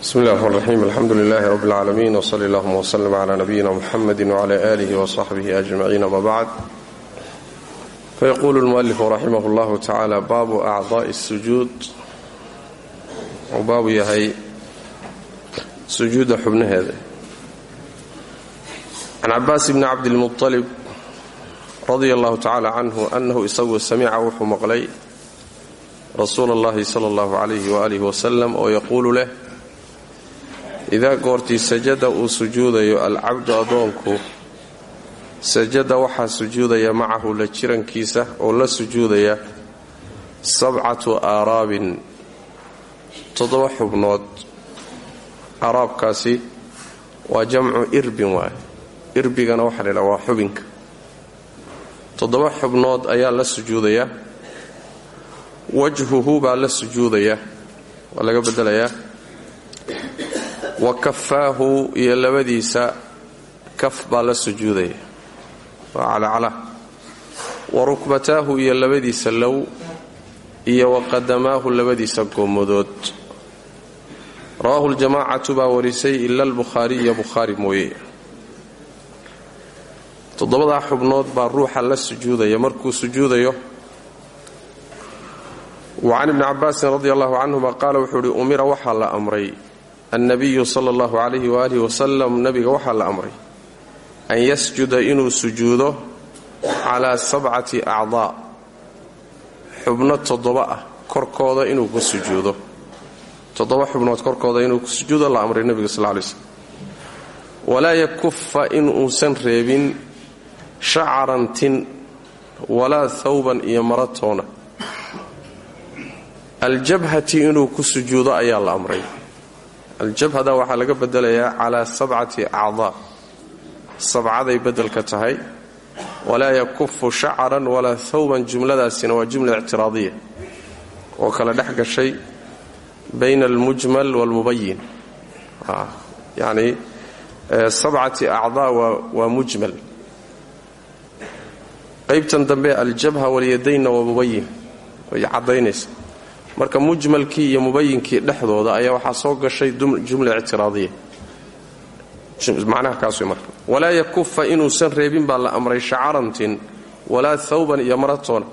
bismi illah rxmaan raxiim alxamdu lilahi rab اlcaalamiin wsali allahuma wslm cla nabiyina muxamadi wcla alih wsaxbih ajmaciin ama bacd fayaquulu lmualifu raximah llahu tacaala baabu acdaa'i sujuud baabu yahay sujuudda xubnaheeda. Can cabaas bni cabdilmualib radia allahu tacala canhu anahu isagu samica wuxuu maqlay rasuula allahi sala allahu alayh waaalih wasalam oo yaquulu leh idaa goortii sajada uu sujuudayo alcabdu addoonku sajada waxaa sujuudaya macahu la jirankiisa oo la sujuudaya sabcatu aaraabin toddoba xubnood. Aaraabkaasi waa jamcu irbin waaye. Irbigana waxaa laydhaha waa xubinka. Toddoba xubnood ayaa la sujuudaya. Wajhuhu baa la sujuudaya. Waa laga bedelayaa wa kafaahu iyo labadiisa kaf baa la sujuudaya waa calacala. Wa rukbataahu iyo labadiisa low iyo wa qadamaahu labadiisa goomadood. Rawaahu ljamaacatu baa warisay ila albukhaariya bukhaari mooye. Toddobadaa xubnood baa ruuxa la sujuudaya markuu sujuudayo wa can ibni cabaasin radi allahu canhuma qaala wuxuu uhi umira waxaa la amray annabiyu sala allahu calayhi waaalih wasalam nabiga waxaa la amray an yasjuda inuu sujuudo calaa sabcati acdaa xubno toddoba ah korkooda inuu ku sujuudo toddoba xubnood korkooda inuu ku sujuudo la amray nebiga sal lay slm walaa yakufa in uusan reebin shacaran tin walaa thawban iyo maratoona aljabhati inuu ku sujuudo ayaa la amray aljabhada waxaa laga bedelayaa calaa sabcati acdaa. Sabcaday beddelka tahay. Walaa yakufu shacaran walaa thawban jumladaasina waa jumla ictiraadiya. Oo kala dhex gashay bayna almujmal waalmubayin yacni sabcati acdaa waa mujmal. Qaybtan dambe aljabha walyadaynna waa mubayin way caddaynaysa marka mujmalkii iyo mubayinkii dhexdooda ayaa waxaa soo gashay jumla ictiraadiya. Macnaha kaas marka. Walaa yakufa inuusan reebin baa la amray shacarantin walaa thawban iyo maratoona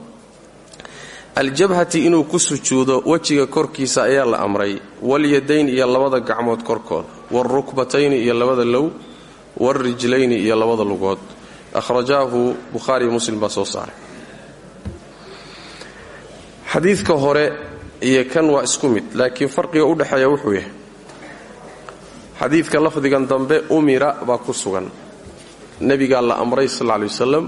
aljabhati inuu ku sujuudo wejiga korkiisa ayaa la amray walyadayn iyo labada gacmood korkooda waalrukbatayni iyo labada low waalrijlayni iyo labada lugood. Akhrajaahu bukhaariyo muslim baa soo saaray. Hore iyo kan waa isku mid laakiin farqiga u dhexeeya wuxuu yahay xadiidka lafdigan dambe umira baa ku sugan. Nebigaa la amray sal lla lay wasalam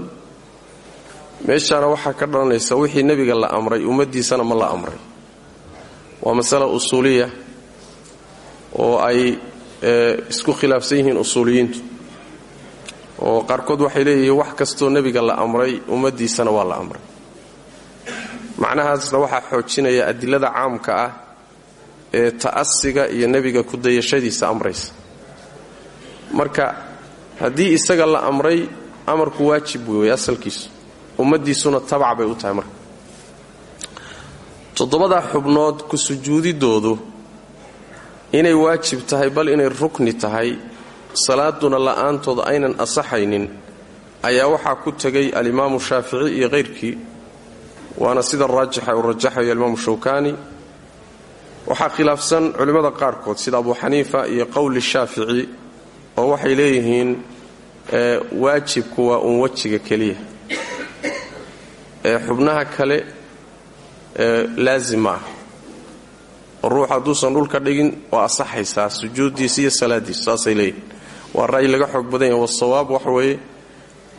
meeshaana waxaa ka dhalanaysa wixii nebiga la amray ummaddiisana ma la amray. Waa masala usuuliya oo ay isku khilaafsan yihiin usuuliyiintu. Oo qaarkood waxay leeyihiin wax kastoo nebiga la amray ummaddiisana waa la amray macnahaasna waxaa xoojinaya adilada caamka ah ee ta'asiga iyo nebiga kudayashadiisa amraysa. Marka haddii isaga la amray amarku waajib wey asalkiisu. Ummaddiisuna tabac bay u tahay marka. Toddobadaa xubnood ku sujuudidoodu inay waajib tahay bal inay rukni tahay salaaduna la'aantooda aynan asaxaynin ayaa waxaa ku tegay alimaamu shaafici iyo kayrkii waana sida raajixa uu rajaxayo alimaamu shawkaani. Waxaa khilaafsan culimmada qaarkood sida abu xaniifa iyo qowli shaafici oo waxay leeyihiin waajibku waa uun wejiga keliya. Ee xubnaha kale laazim ma ah. Ruux hadduusan dhulka dhigin waa asaxaysaa sujuuddiisa iyo salaaddiisu saasay leeyihiin. Waa ra'yi laga xoog badan yahay wasawaab waxa weeye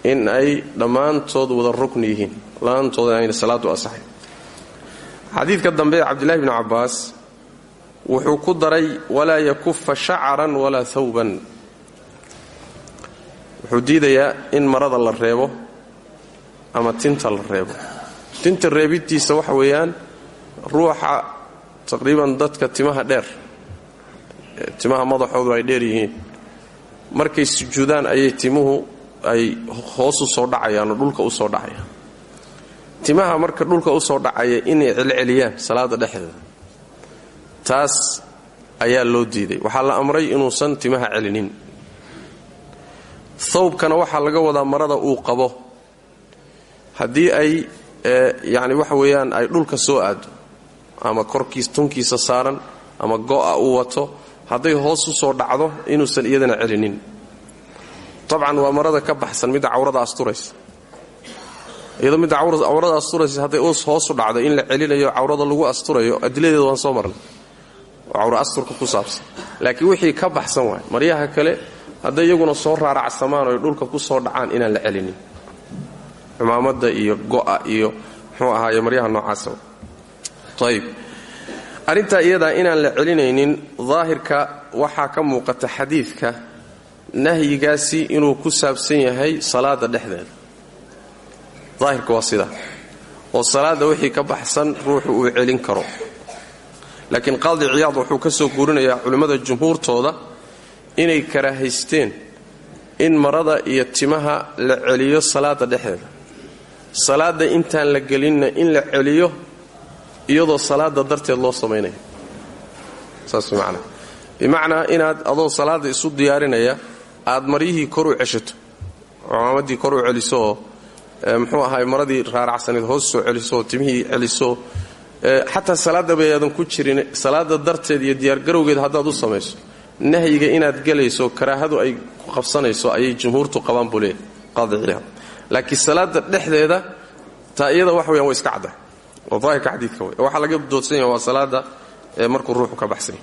in ay dhammaantood wada rukni yihiin la'aantooda ayna salaadu asaxayn xadiidka dambe ee cabdillahi bni cabbaas wuxuu ku daray walaa yakufa shacaran walaa thawban. Wuxuu diidayaa in marada la reebo ama tinta la reebo. Tinta reebidtiisa waxa weeyaan ruuxa taqriiban dadka timaha dheer timaha madaxoodu ay dheer yihiin. Markay sujuudaan ayay timuhu ay hoos u soo dhacayaan oo dhulka u soo dhacayaan timaha marka dhulka u soo dhacaya inay celceliyaan salaada dhexdeeda. Taas ayaa loo diiday. Waxaa la amray inuusan timaha celinin. Thawbkana waxaa laga wadaa marada uu qabo. Haddii ay yacni waxa weeyaan ay dhulka soo aado ama korkiis tunkiisa saaran ama go'a uu wato hadday hoos u soo dhacdo inuusan iyadana celinin. Dabcan waa marada ka baxsan midda cawrada asturaysa iyadoo midda cawrada asturaysa hadday hoosu dhacdo in la celinayo cawrada lagu asturayo adiladeeda waan soo marnay. Oo asturka ku saabsan. Laakiin wixii ka baxsan waay. Maryaha kale hadday iyaguna soo raaracsamaan oy dhulka ku soo dhacaan inaan la celinin. Cumaamada iyo go'a iyo muxuu ahaaye maryaha noocaasa ayb arrintaa iyadaa inaan la celinaynin daahirka waxaa ka muuqata xadiidka nahyigaasi inuu ku saabsan yahay salaada dhexdeeda daahirka waa sidaa oo salaada wixii ka baxsan ruuxu uu celin karo. Laakiin qaadi ciyaad wuxuu ka soo guurinayaa culimmada jumhuurtooda inay karaahaysteen in marada iyo timaha la celiyo salaada dhexdeeda. Salaada intaan la gelinna in la celiyo iyadoo salaada darteed loo samaynayo saas macnaa bimacnaa inaad adoo salaada isu diyaarinaya aad maryihii kor u ceshato cumaamadii kor u celiso muxuu ahaay maradii raaracsaneed hoos soo celiso timihii celiso. Xataa salaada bayaadan ku jirin. Salaada darteed iyo diyaargarowgeed haddaad u samayso nahyiga inaad gelayso karaahadu ay ku qabsanayso ayay jumhuurtu qabaan buu leeyahy qaadi ciyaad laakiin salaada dhexdeeda taa iyada wax weyaan way iska cadda. Oo daahirka xadiidka wey laga doodsan yaha waa salaada markuu ruuxu ka baxsanya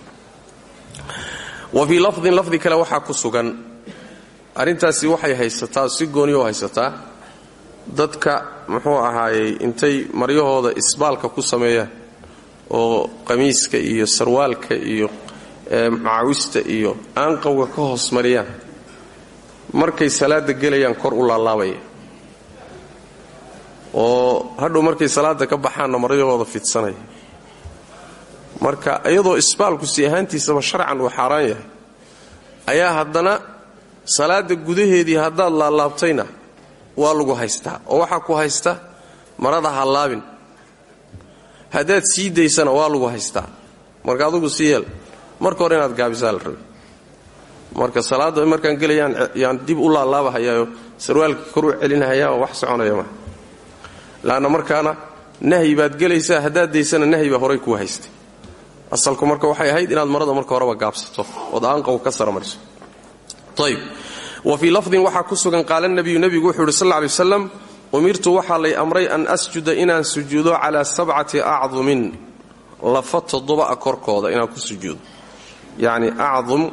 wa fii lafdin lafdi kale waxaa ku sugan. Arrintaasi waxay haysataa si gooniyo haysataa dadka muxuu ahaayey intay maryahooda isbaalka ku sameeyaan oo qamiiska iyo sarwaalka iyo macaawista iyo aanqowga ka hoos mariyaan markay salaada gelayaan kor u laalaabaya. Oo hadhow markay salaada ka baxaanna maryahooda fidsanaya marka iyadoo isbaalku si ahaantiisaba sharcan uu xaaraan yahay ayaa haddana salaada gudaheedii haddaad laalaabtayna waa lagu haystaa oo waxaa ku haysta marada ha laabin haddaad sii daysana waa lagu haystaa. Marka adugu sii marka hore inaad gaabisaa la marka salaadda markaan gelayaan yaan dib u laalaabahayaao sarwaalka kor u celinhayaa oo wax soconaya maa laanna markaana nahyi baad gelaysaa haddaad daysana nahyi baa horay kuu haystay. Asalku marka waxay ahayd inaad marada marka horeba gaabsato ood aanqow ka saramariso ayb wa fii lafdin waxaa ku sugan qaala nabiyu nebigu wuxuu yidhi sal waslam umirtu waxaa lay amray an asjuda inaan sujuudo calaa sabcati acdumin. Lafa toddoba'a korkooda inaan ku sujuudo. Yacni acdum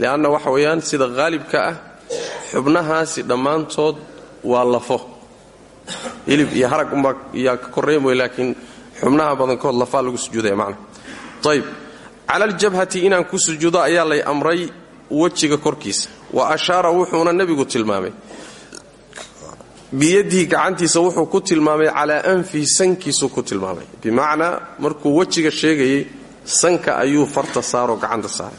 li'anna waxa weeyaan sida haalibka ah xubnahaasi dhammaantood waa lafo. Hilib iyo harag umbaa yaa ka korreey mooye laakiin xubnaha badankood lagu sujuudaya macna. Ayb cala aljabhati inaan ku sujuudo ayaa lay amray wejiga korkiisa wa ashaara wuxuuna nebigu tilmaamay. Biyadihi gacantiisa wuxuu ku tilmaamay calaa anfihi sankiisuu ku tilmaamay. Bimacnaa markuu wejiga sheegayey sanka ayuu farta saaroo gacanta saaray.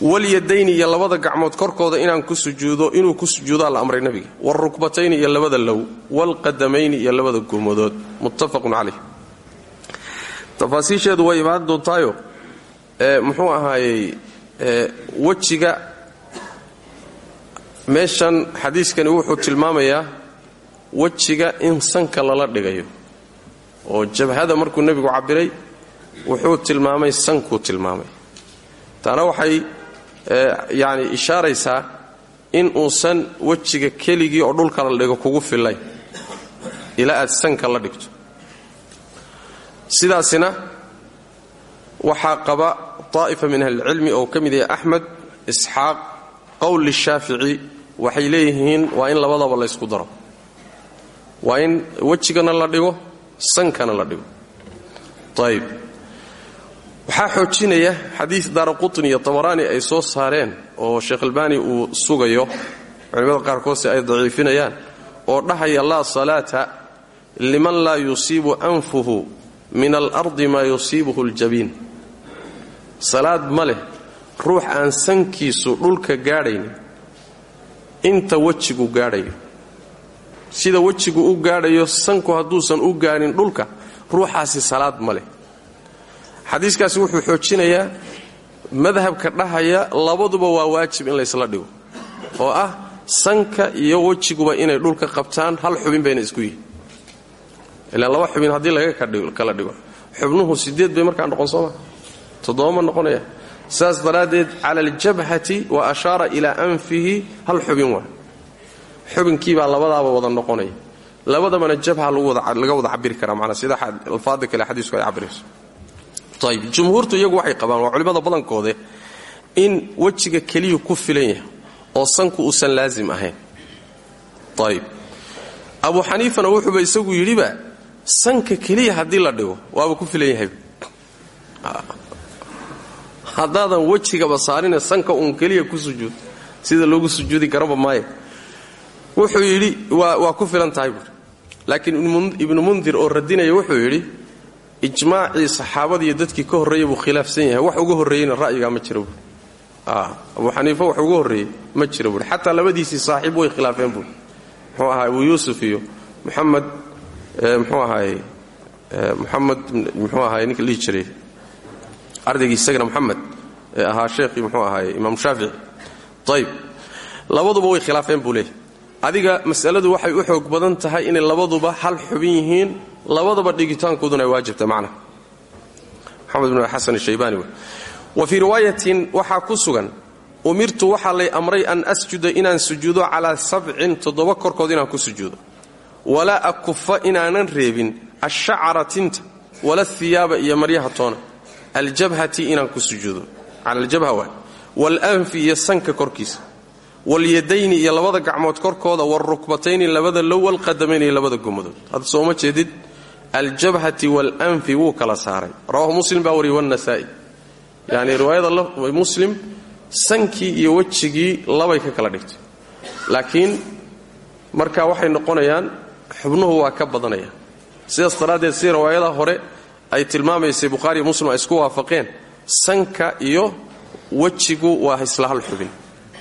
Walyadayni iyo labada gacmood korkooda inaan ku sujuudo inuu ku sujuudaa la amray nebiga. Waalrukbatayni iyo labada low waalqadamayni iyo labada gurmadood muttafaqun calayh. Tafaasiisheedu way imaan doontaayo muxuu ahaayey wejiga meeshan xadiiskani wuxuu tilmaamayaa wejiga in sanka lala dhigayo. oo jabhada markuu nebigu cabbiray wuxuu tilmaamay sankuu tilmaamay. Taana waxay yacni ishaaraysaa in uusan wejiga keligii oo dhulka la dhigo kugu fillayn ilaa aad sanka la dhigto. Sidaasina waxaa qaba طaa'ifa min ahlicilmi oo ka mid yahay axmed isxaaq qowl lishaafici waxay leeyihiin waa in labadaba laysku daro. Waa in wejigana la dhigo sankana la dhigo. Ayb waxaa xoojinaya xadiid daara qutni iyo tabaraani ay soo saareen oo sheekh albaani uu sugayo. Culimmada qaarkoodse ay daciifinayaan oo dhahaya laa salaata liman laa yusiibu anfuhu min alardi maa yusiibuhu aljabiin. Salaad ma leh ruux aan sankiisu dhulka gaadhaynin inta wejigu gaadhayo. Sida wejigu u gaadhayo sanku hadduusan u gaadhin dhulka ruuxaasi salaad ma leh. Xadiiskaasi wuxuu xoojinayaa madhabka dhahaya labaduba waa waajib in laysla dhigo oo ah sanka iyo wejiguba inay dhulka qabtaan hal xubin bayna isku yihiin ilaan laba xubin haddii laga kala dhigo. Xubnuhu sideed bay markaa noqon sooma toddoba ma noqonaya saas daraaddeed cala aljabhati wa ashaara ilaa anfihi hal xubin waa. Xubinkiibaa labadaaba wada noqonaya. Labadabana jabha laga wada cabiri karaa manaa sida alfaada kale xadiisku ay cabirayso ayb jumhuurtu iyagu waxay qabaan waa culimmada badankoode in wejiga keliyu ku filan yahay oo sanku uusan laazim ahayn. Ayb abu xaniifana wuxuuba isagu yidhiba sanka keliya haddii la dhigo waaba ku filan haddaadan wejigaba saarine sanka uun keliya ku sujuud sida loogu sujuudi karaba maaye wuxuu yidhi waa ku filan tahay laakiin ibnu mundir oo radinaya wuxuu yidhi ijmaacii saxaabadiiyo dadkii ka horreeya buu khilaafsan yahay. Wax uga horreeyeyna ra'yigaa ma jira buui abu xaniifa wax uga horreeyey ma jira buui xataa labadiisii way khilaafeen buui muxuu ahaay abu yuusuf iyo muxamed mxuu ahaay muxamed muxuu ahaay ninka lihi jiray ardaygii isagana muxamed ee ahaa sheekhii muxuu ahaay imaam shaafici ayb labaduba way khilaafeen buu adiga masaladu waxay u xoog badan tahay inay labaduba hal xubin yihiin labadaba dhigitaankooduna ay waajibta macna maxamed bn xasan shaybani wa fii riwaayatin waxaa ku sugan umirtu waxaa lay amray an asjuda inaan sujuudo calaa sabcin toddoba korkood inaan ku sujuudo. Walaa akufa inaanan reebin ashacra tinta wala hiyaaba iyo maryaha aljabhati inaan ku sujuudo. Cala aljabha waay. Waalanfi iyo sanka korkiisa. Walyadayni iyo labada gacmood korkooda waalrukbatayni labada low walqadamayni iyo labada gomadood hadda sooma jeedid? Aljabhati waalanfi wuu kala saaray. Rawahu muslim baa wariyey wanasaa'i yacni riwaayada muslim sankii iyo wejigii labay ka kala dhigtay. Laakiin marka waxay noqonayaan xubnuhu waa ka badanayaan. Sidaas daraaddeed si riwaayada hore ay tilmaamaysay bukhaariiyo muslim ay isku waafaqeen sanka iyo wejigu waa isla hal xubin.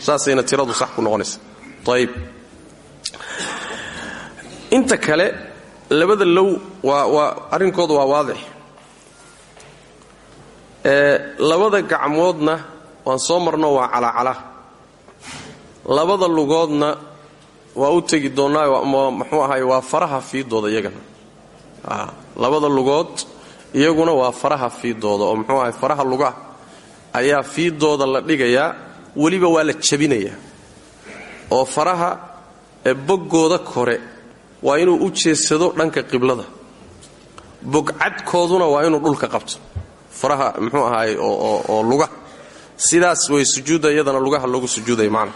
Saasayna tiradu sax ku noqonaysa. Ayib inta kale labada low waa arrinkooda waa waadix. Ee labada gacmoodna waan soo marno waa calacala. Labada lugoodna waa u tegi doonnaa muxuu ahaay waa faraha fiidooda iyagana labada lugood iyaguna waa faraha fiidooda oo muxuu ahay faraha lugaha ayaa fiidooda la dhigayaa weliba waa la jabinayaa. Oo faraha boggooda kore waa inuu u jeedsado dhanka qiblada. Bogcadkooduna waa inuu dhulka qabto. Faraha muxuu ahaay oo luga. Sidaas way sujuudda lugaha loogu sujuudaya macna.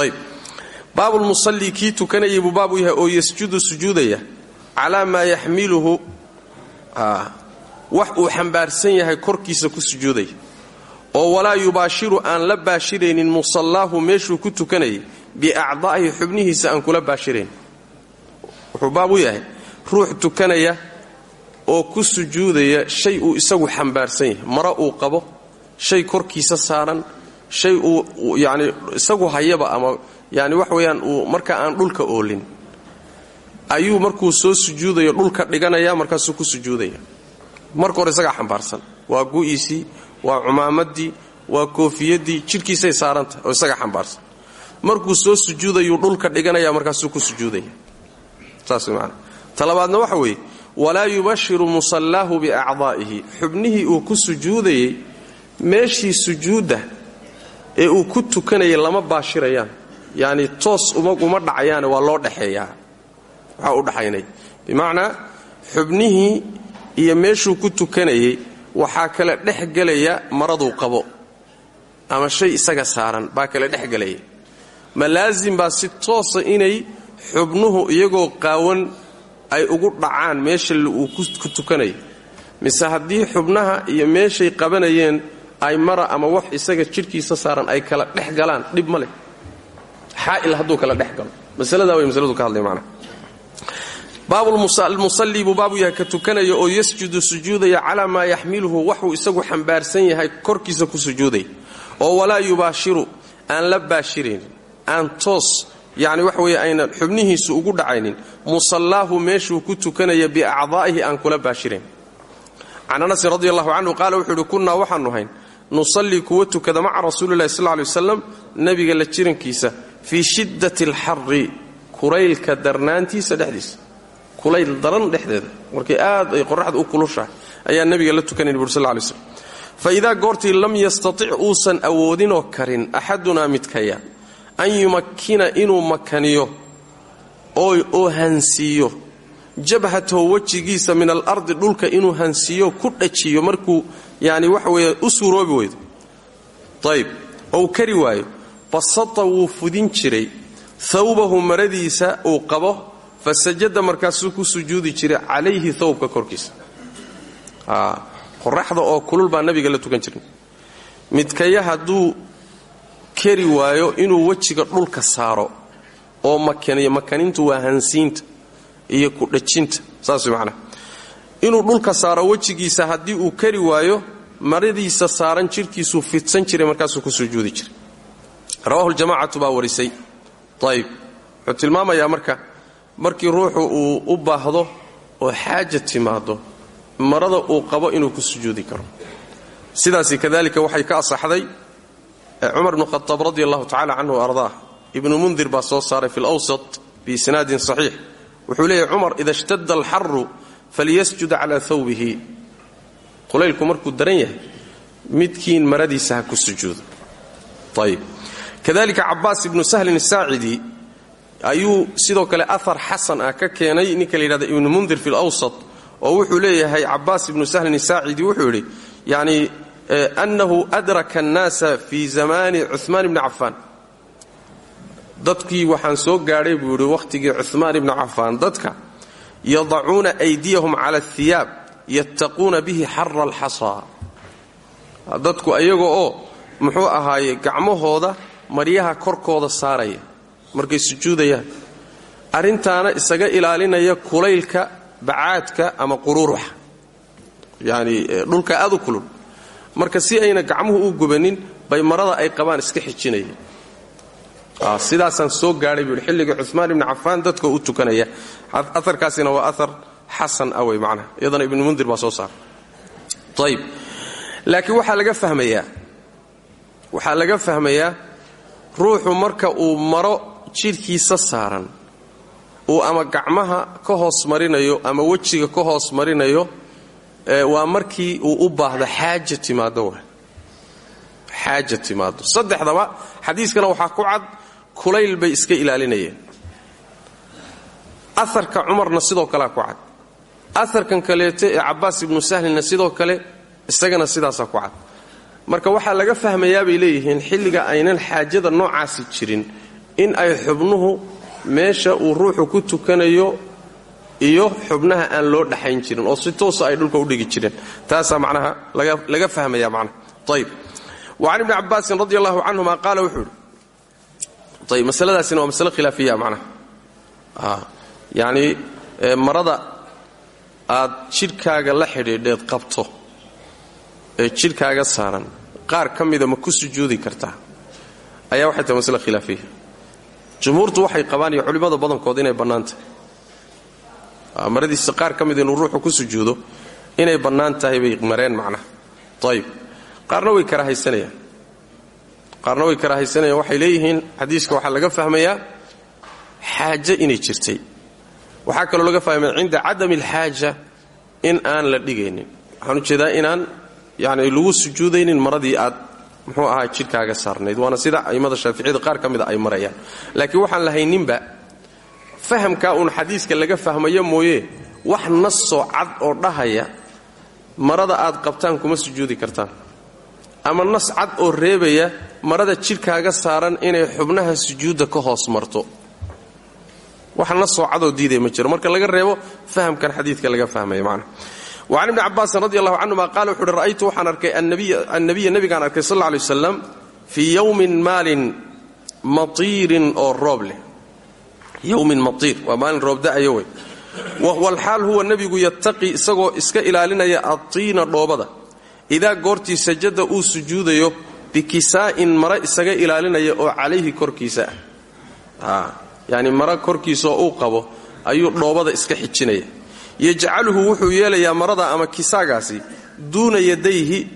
Ayb baabulmusalli kii tukanayay buu baab u yahay oo yasjudu sujuudaya calaa maa yaxmiluhu wax uu xambaarsan yahay korkiisa ku sujuudaya oo walaa yubaashiru aan la baashiraynin musallaahu meeshuu ku tukanayay biacdaa'ihi xubnihiisa aan kula baashirayn. Wuxuu baab u yahay ruux tukanaya oo ku sujuudaya shay uu isagu xambaarsan yahay. Maro uu qabo shay korkiisa saaran shay uu yacni isagu hayaba ama yacni wax weeyaan uu marka aan dhulka oolin. Ayuu markuu soo sujuudayo dhulka dhiganaya markaasuu ku sujuudaya marka hore isagaa xambaarsan. Waa gu'iisii waa cumaamadii waa koofiyadii jidhkiisay saarantahay oo isaga xambaarsan. Markuu soo sujuudayuu dhulka dhiganaya markaasuu ku sujuudaya. Saas man talabaadna waxa weeye walaa yubashiru musallaahu biacdaa'ihi. Xubnihii uu ku sujuudayey meeshii sujuudda ee uu ku tukanayay lama baashirayaan. Yacni toos uma dhacayaane waa loo dhexeeyaa waxaa u dhaxaynay. Bimacnaa xubnihii iyo meeshuu ku tukanayey waxaa kale dhex gelaya maraduu qabo. Ama shay isaga saaran baa kale dhex gelaya ma laasim baa si toosa inay xubnuhu iyagoo qaawan ay ugu dhacaan meesha uu ku tukanayo mise haddii xubnaha iyo meeshay qabanayeen ay mara ama wax isaga jidhkiisa saaran ay kala dhex galaan dhib ma leh. Xaa'il hadduu kala dhex galo. Masaladaa way masaladu ka hadlay macnaha baabulmusalli buu baabu yahay ka tukanaya oo yasjudu sujuudaya calaa maa yaxmiluhu waxuu isagu xambaarsan yahay korkiisa ku sujuudaya oo walaa yubaashiru aan la baashiraynin aan toos yani waxa weye aynan xubnihiisu ugu dhacaynin. musallaahu meeshuu ku tukanaya biacdaa'ihi aan kula baashirayn can anasin radi allahu canhu qaala wuxuu ihi kunnaa waxaanu hayn nusallii kuwa tukada maca rasuulilahi sal lay waslam nebiga la jirankiisa fii shiddati alxarri kulaylka darnaantiisa dhexdiisa kulayl daran dhexdeeda. Markay aad ay qoraxda u kulushahay ayaa nebiga la tukanayn bur sal lay fa idaa goortii lam yastatic uusan awoodinoo karin axadunaa midkaya an yumakkina inuu makaniyo oo hansiiyo. Jabhatahu wejigiisa min alardi dhulka inuu hansiiyo ku dhajiyo markuu yani waxa weeye u suuroobi weydo. Ayb ou kari waayo. Basata wuu fudin jiray. Thawbahu maradiisa uu qabo fa sajada markaasuu ku sujuudi jiray calayhi thawbka korkiisa. Qoraxda oo kulul baa nabiga la tukan jiray. Midkaya hadduu kari waayo inuu wejiga dhulka saaro oo makaniyo makanintu waa hansiinta iyo ku dhajinta saas macnaha. Inuu dhulka saaro wejigiisa haddii uu kari waayo maradiisa saaran jidhkiisuu fidsan jiray markaasuu ku sujuudi jiray. Rawahu ljamacatu baa warisay. Ayib wuxuu tilmaamayaa marka markii ruuxu uu u baahdo oo xaaja timaado marada uu qabo inuu ku sujuudi karo. Sidaasi kadalika waxay ka asaxday cumar bnu khataab radi allahu tacala canhu ardaah ibnu mundir baa soo saaray fi lwsat biisnaadin saxiix. Wuxuu leeyahy cumar ida shtada alxaru falyasjud calaa thawbihi. Qulaylku markuu daran yahay midkiin maradiisa ku sujuudo. Ayib kadalika cabaas ibnu sahlin asaacidi ayuu sidoo kale ahar xasan ah ka keenay ninka la yidhahda ibnu mundir fi lwsat oo wuxuu leeyahay cabaas ibnu sahlin asaacidi wuxuu yidhi yani annahu adraka annaasa fii zamani cumaan ibni cafaan. Dadkii waxaan soo gaadhay buu yidhi wakhtigii cumaan ibni cafaan dadka yadacuuna aydiyahum cala ahiyaab yattaquuna bihi xara alxasaa dadku ayaga oo muxuu ahaaye gacmahooda maryaha korkooda saaraya markay sujuudayaan arrintaana isaga ilaalinaya kulaylka bacaadka ama quruuruxa yani dhulka aad kulul. Marka si ayna gacmuhu u gubanin bay marada ay qabaan iska xijinayeen sidaasaan soo gaadhay buu xilliga cumaan ibni cafaan dadka u tukanaya. Aarkaasina waa aar xasan ah wey macnaha. Iyadana ibnu mundir baa soo saaray ayib laakiin waxaa laga fahmayaa waxaa laga fahmayaa ruuxu marka uu maro jidhkiisa saaran uu ama gacmaha ka hoos marinayo ama wejiga ka hoos marinayo waa markii uu u baahdo xaaja timaado xaaja timaado saddexdaba xadiiskana waxaa ku cad kulayl bay iska ilaalinayeen. Aarka cumarna sidoo kalea ku cad. Aarkan kaleeto ee cabaas ibnu sahlinna sidoo kale isagana sidaasaa ku cad. Marka waxaa laga fahmayaa bay leeyihiin xilliga aynan xaajada noocaasi jirin in ay xubnuhu meesha uu ruuxu ku tukanayo iyo xubnaha aan loo dhaxayn jirin oo si toosa ay dhulka u dhigi jireen. Taasaa macnaha laga fahmaya macnaha. Ayib wacan ibni cabaasin radi allahu canhuma qaala wuxuu idhi ayb masaladaasina waa masale khilaafiya macnaha. Yacni marada aad jidhkaaga la xidhiidheed qabto ee jidhkaaga saaran qaar ka mida ma ku sujuudi kartaa. Ayaa waxay tahay masale khilaafiya jumhuurtu waxay qabaan iyo culimmada badankood inay bannaan tahay maradiisa qaar ka mida inuu ruuxu ku sujuudo inay bannaan tahay bay mareen macnaha ayib qaarna way karahaysanayaan qaarna way karahaysanayaan waxay leeyihiin xadiiska waxaa laga fahmayaa xaaje inay jirtay. Waxaa kaloo laga fahmaya cinda cadami alxaaja in aan la dhigaynin. Waxaan u jeedaa inaan yani lagu sujuudaynin maradii aad muxuu ahaa jidhkaaga saarnayd. Waana sida a'immada shaaficiyada qaar ka mida ay marayaan. Laakiin waxaan lahayninba fahamkaa uun xadiiska laga fahmayo mooye wax nasoo cad oo dhahaya marada aad qabtaan kuma sujuudi kartaan. Ama nas cad oo reebaya marada jidhkaaga saaran inay xubnaha sujuudda ka hoos marto. Wax nasoo cadoo diidaya ma jiro. Marka laga reebo fahamkan xadiidka laga fahmaya macna wacan ibni cabaasin radi allahu canhuma qaala wuxu uhi ra'aytu waxaan arkay annabiya nebigaan arkay sal alla alay waslam fii yowmin maalin matiirin oo roob leh yowmin matiir waa maalin roob da'ayo wey walxaal huwa nebigu yattaqi isagoo iska ilaalinaya adtiina dhoobada idaa goortii sajada uu sujuudayo bikisaa'in mara isaga ilaalinaya oo calayhi korkiisa ah yacni mara korkiisaoo uu qabo ayuu dhoobada iska xijinaya yajcaluhu wuxuu yeelayaa marada ama kisaagaasi duuna yadayhi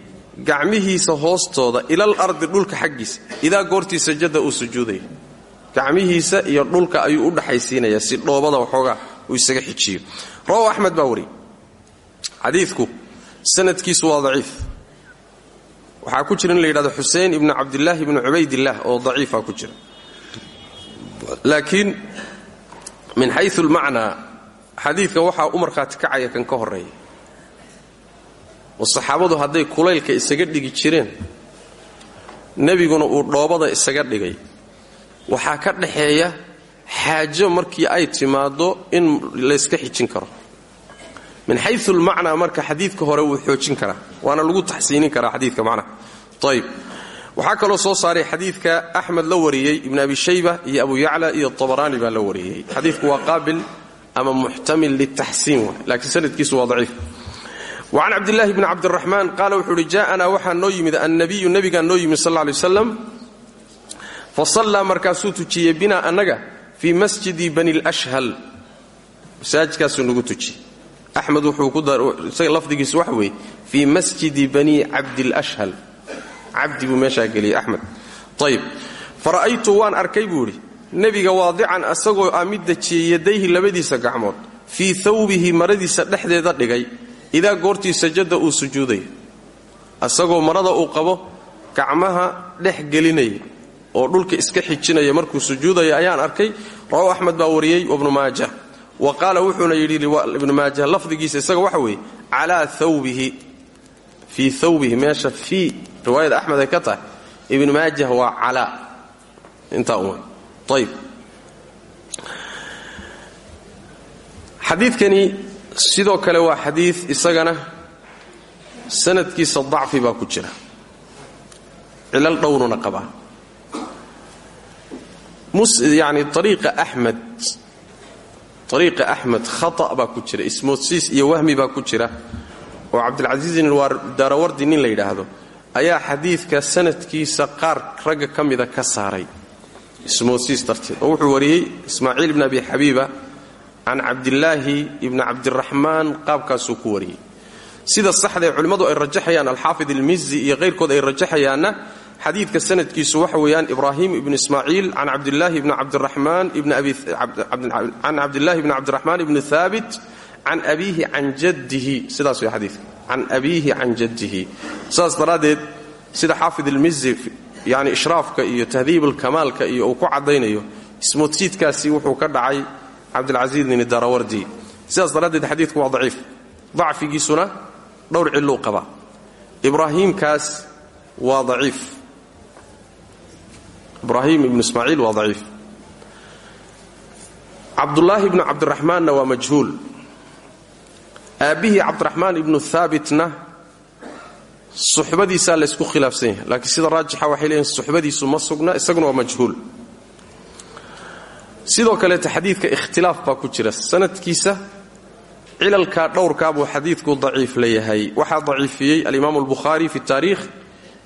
gacmihiisa hoostooda ilal ardi dhulka xaggiisa idaa goortii sajada uu sujuudayo gacmihiisa iyo dhulka ayuu u dhaxaysiinayaa si dhoobada waxoogaa uu isaga xijiyo. Rawahu axmed baa wariyey xadiidku sanadkiisu waa daciif. Waxaa ku jira in la yidhahdo xusein ibnu cabdilaahi ibnu cubaydillaah oo daciifa ku jira. Laakiin min xayu lmacnaa xadiidka waxaa u markhaati kacaya kan ka horreeya oo saxaabadu hadday kulaylka isaga dhigi jireen nebiguna uu dhoobada isaga dhigay. Waxaa ka dhaxeeya xaajo markii ay timaaddo in layska xijin karo. Min xayu lmacnaa marka xadiidka hore wuu xoojin karaa waana lagu taxsiinin karaa xadiidka macnaha ayb waxaa kaloo soo saaray xadiidka axmed la wariyey ibn abi shayba iyo abu yacla iyo abaraani baa la wariyey. Xadiidku waa qaabil ama muxtamil litaxsiin laakiin sanadkiisu waa daciif. Wacan cabdilaahi bni cabdiraxmaan qaala wuxuu uhi ja'anaa waxaa noo yimid annabiyu nebigaa noo yimid sal lay waslam fa sallaa markaasuu tujiyey binaa annaga fii masjidi bani lshhal masaajidkaasuu nagu tujiyey. Axmed wuxuu lafdigiisu waxa weeye fii masjidi bani cabdilashhal cabdi buu meeshaa geliyey axmed. Ayb fara'aytu waan arkay buu nebiga waadican asagoo ah mid yadayhi labadiisa gacmood fii thawbihi maradiisa dhexdeeda dhigay idaa goortii sajada uu sujuudayo asagoo marada uu qabo gacmaha dhex gelinaya oo dhulka iska xijinaya markuu sujuudaya ayaan arkay rawahu axmed baa wariyey wabnu maaja. Wa qaala wuxuuna yidhi ibnu maaja lafdigiisa isaga waxa weeye calaa thawbihi. Fii thawbihi meesha fii riwaayada axmed ay ka tahay ibnu maajah waa calaa. Intaa uma ayb xadiidkani sidoo kale waa xadiid isagana sanadkiisa dacfi baa ku jira. Cilal dhowruna qabaa yani ariiqa axmed ariiqa axmed khata' baa ku jira ismoodsiis iyo wahmi baa ku jira oo cabdilcasiizin daarawardi nin la yidhaahdo ayaa xadiidka sanadkiisa qaar ragga ka mida ka saaray ismoodsiis darteed. Oo wuxuu wariyey ismaaciil ibn abi xabiiba can cabdilaahi ibni cabdiraxmaan qaabkaasuu ku wariyey. Sida saxdae culimmadu ay rajaxayaan alxaafid ilmizi iyo kayrkood ay rajaxayaanna xadiidka sanadkiisu waxa weeyaan ibraahim ibnu ismaaciil can cabdilaahi bni cabdiraxmaan can cabdillaahi bni cabdiraxmaan ibni haabit can abiihi can jaddihi. Sidaas way xadiidka. Can abiihi can jaddihi. Saas daraaddeed sida xaafid ilmizi yani ishraafka iyo tahdiib alkamaalka iyo uu ku caddaynayo ismoodsiidkaasi wuxuu ka dhacay cabdilcasiis bni darawardi. Sidaas daraaddeed xadiidku waa daciif. Dacfigiisuna dhowr cilluu qabaa ibraahiimkaas waa daciif. Ibraahim ibnu ismaaciil waa daciif. Cabdulaahi ibnu cabdiraxmaanna waa majhuul. Aabbihii cabdiraxmaan ibnu haabitna suxbadiisaa laysku khilaafsan yahay. Laakiin sida raajixa waxay leeyihiin suxbadiisu ma sugna isaguna waa sidoo kaleeta xadiidka ikhtilaaf baa ku jira. Sanadkiisa cilalkaa dhowrkaa buu xadiidku daciif leeyahay. Waxaa daciifiyey alimaamu albukhaari fi taariikh.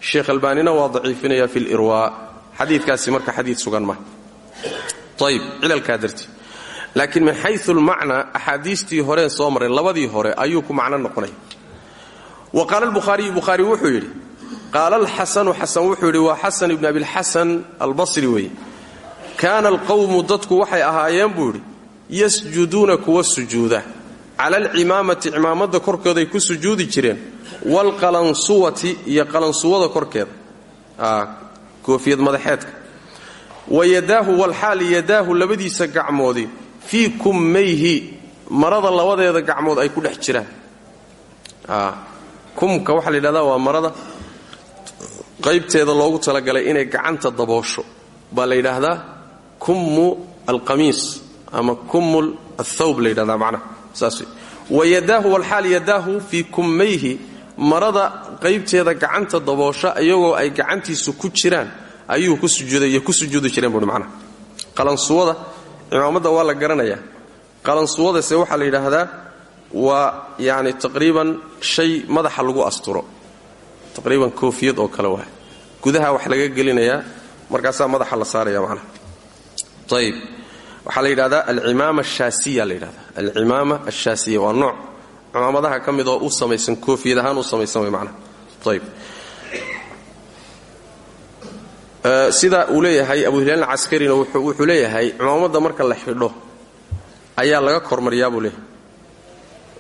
Sheekh albaanina waa daciifinaya fi lirwaa xadiidkaasi marka xadiid sugan ma. Ayb cilalkaa dartii laakiin min xayu lmacnaa axaadiistii horeen soo maray labadii hore ayuu ku macno noqonaya wa qaala albukhaariyu bukhaari wuxuu yidhi qaala alxasanu xasan wuxuu yidhi waa xasan ibn abilxasan albasri weeye. Kaana alqowmu dadku waxay ahaayeen buu yidhi yasjuduuna kuwa sujuuda. Cala alcimaamati cimaamadda korkooday ku sujuudi jireen. Waalqalansuwati iyo qalansuwada korkeeda koofiyad madaxeedka. Wa yadaahu walxaal yadaahu labadiisa gacmoodi. Fii kummayhi marada labadeeda gacmood ay ku dhex jiraan kumka waxaa la yidhahdaa waa marada qaybteeda loogu talagalay inay gacanta daboosho. Baa la yidhaahdaa kummu alqamiis ama kummu athawb la yidhahdaa macnaha saas wa yadaahu walxaal yadaahu fii kummayhi marada qaybteeda gacanta daboosha iyagoo ay gacantiisu ku jiraan ayuu ku sujuuday ku sujuudi jireen buui macnaha qalansuwada cimaamadda waa la garanayaa. Qalansuwadase waxaa la yidhaahdaa waa yani taqriiban shay madaxa lagu asturo. Taqriiban koofiyad oo kale waay. Gudaha wax laga gelinayaa markaasaa madaxa la saaraya macnaha. Ayib waxaa la yidhahdaa alcimaama ashaasiya la yidhahdaa. Alcimaama ashaasiya waa nooc. Cimaamadaha ka mid oo u samaysan koofiyad ahaan u samaysan way macnaha. Ayib sida uu leeyahay abu hilaal caskarina wuxuu leeyahay cimaamadda marka la xidho ayaa laga kormariyaa buu leeyahay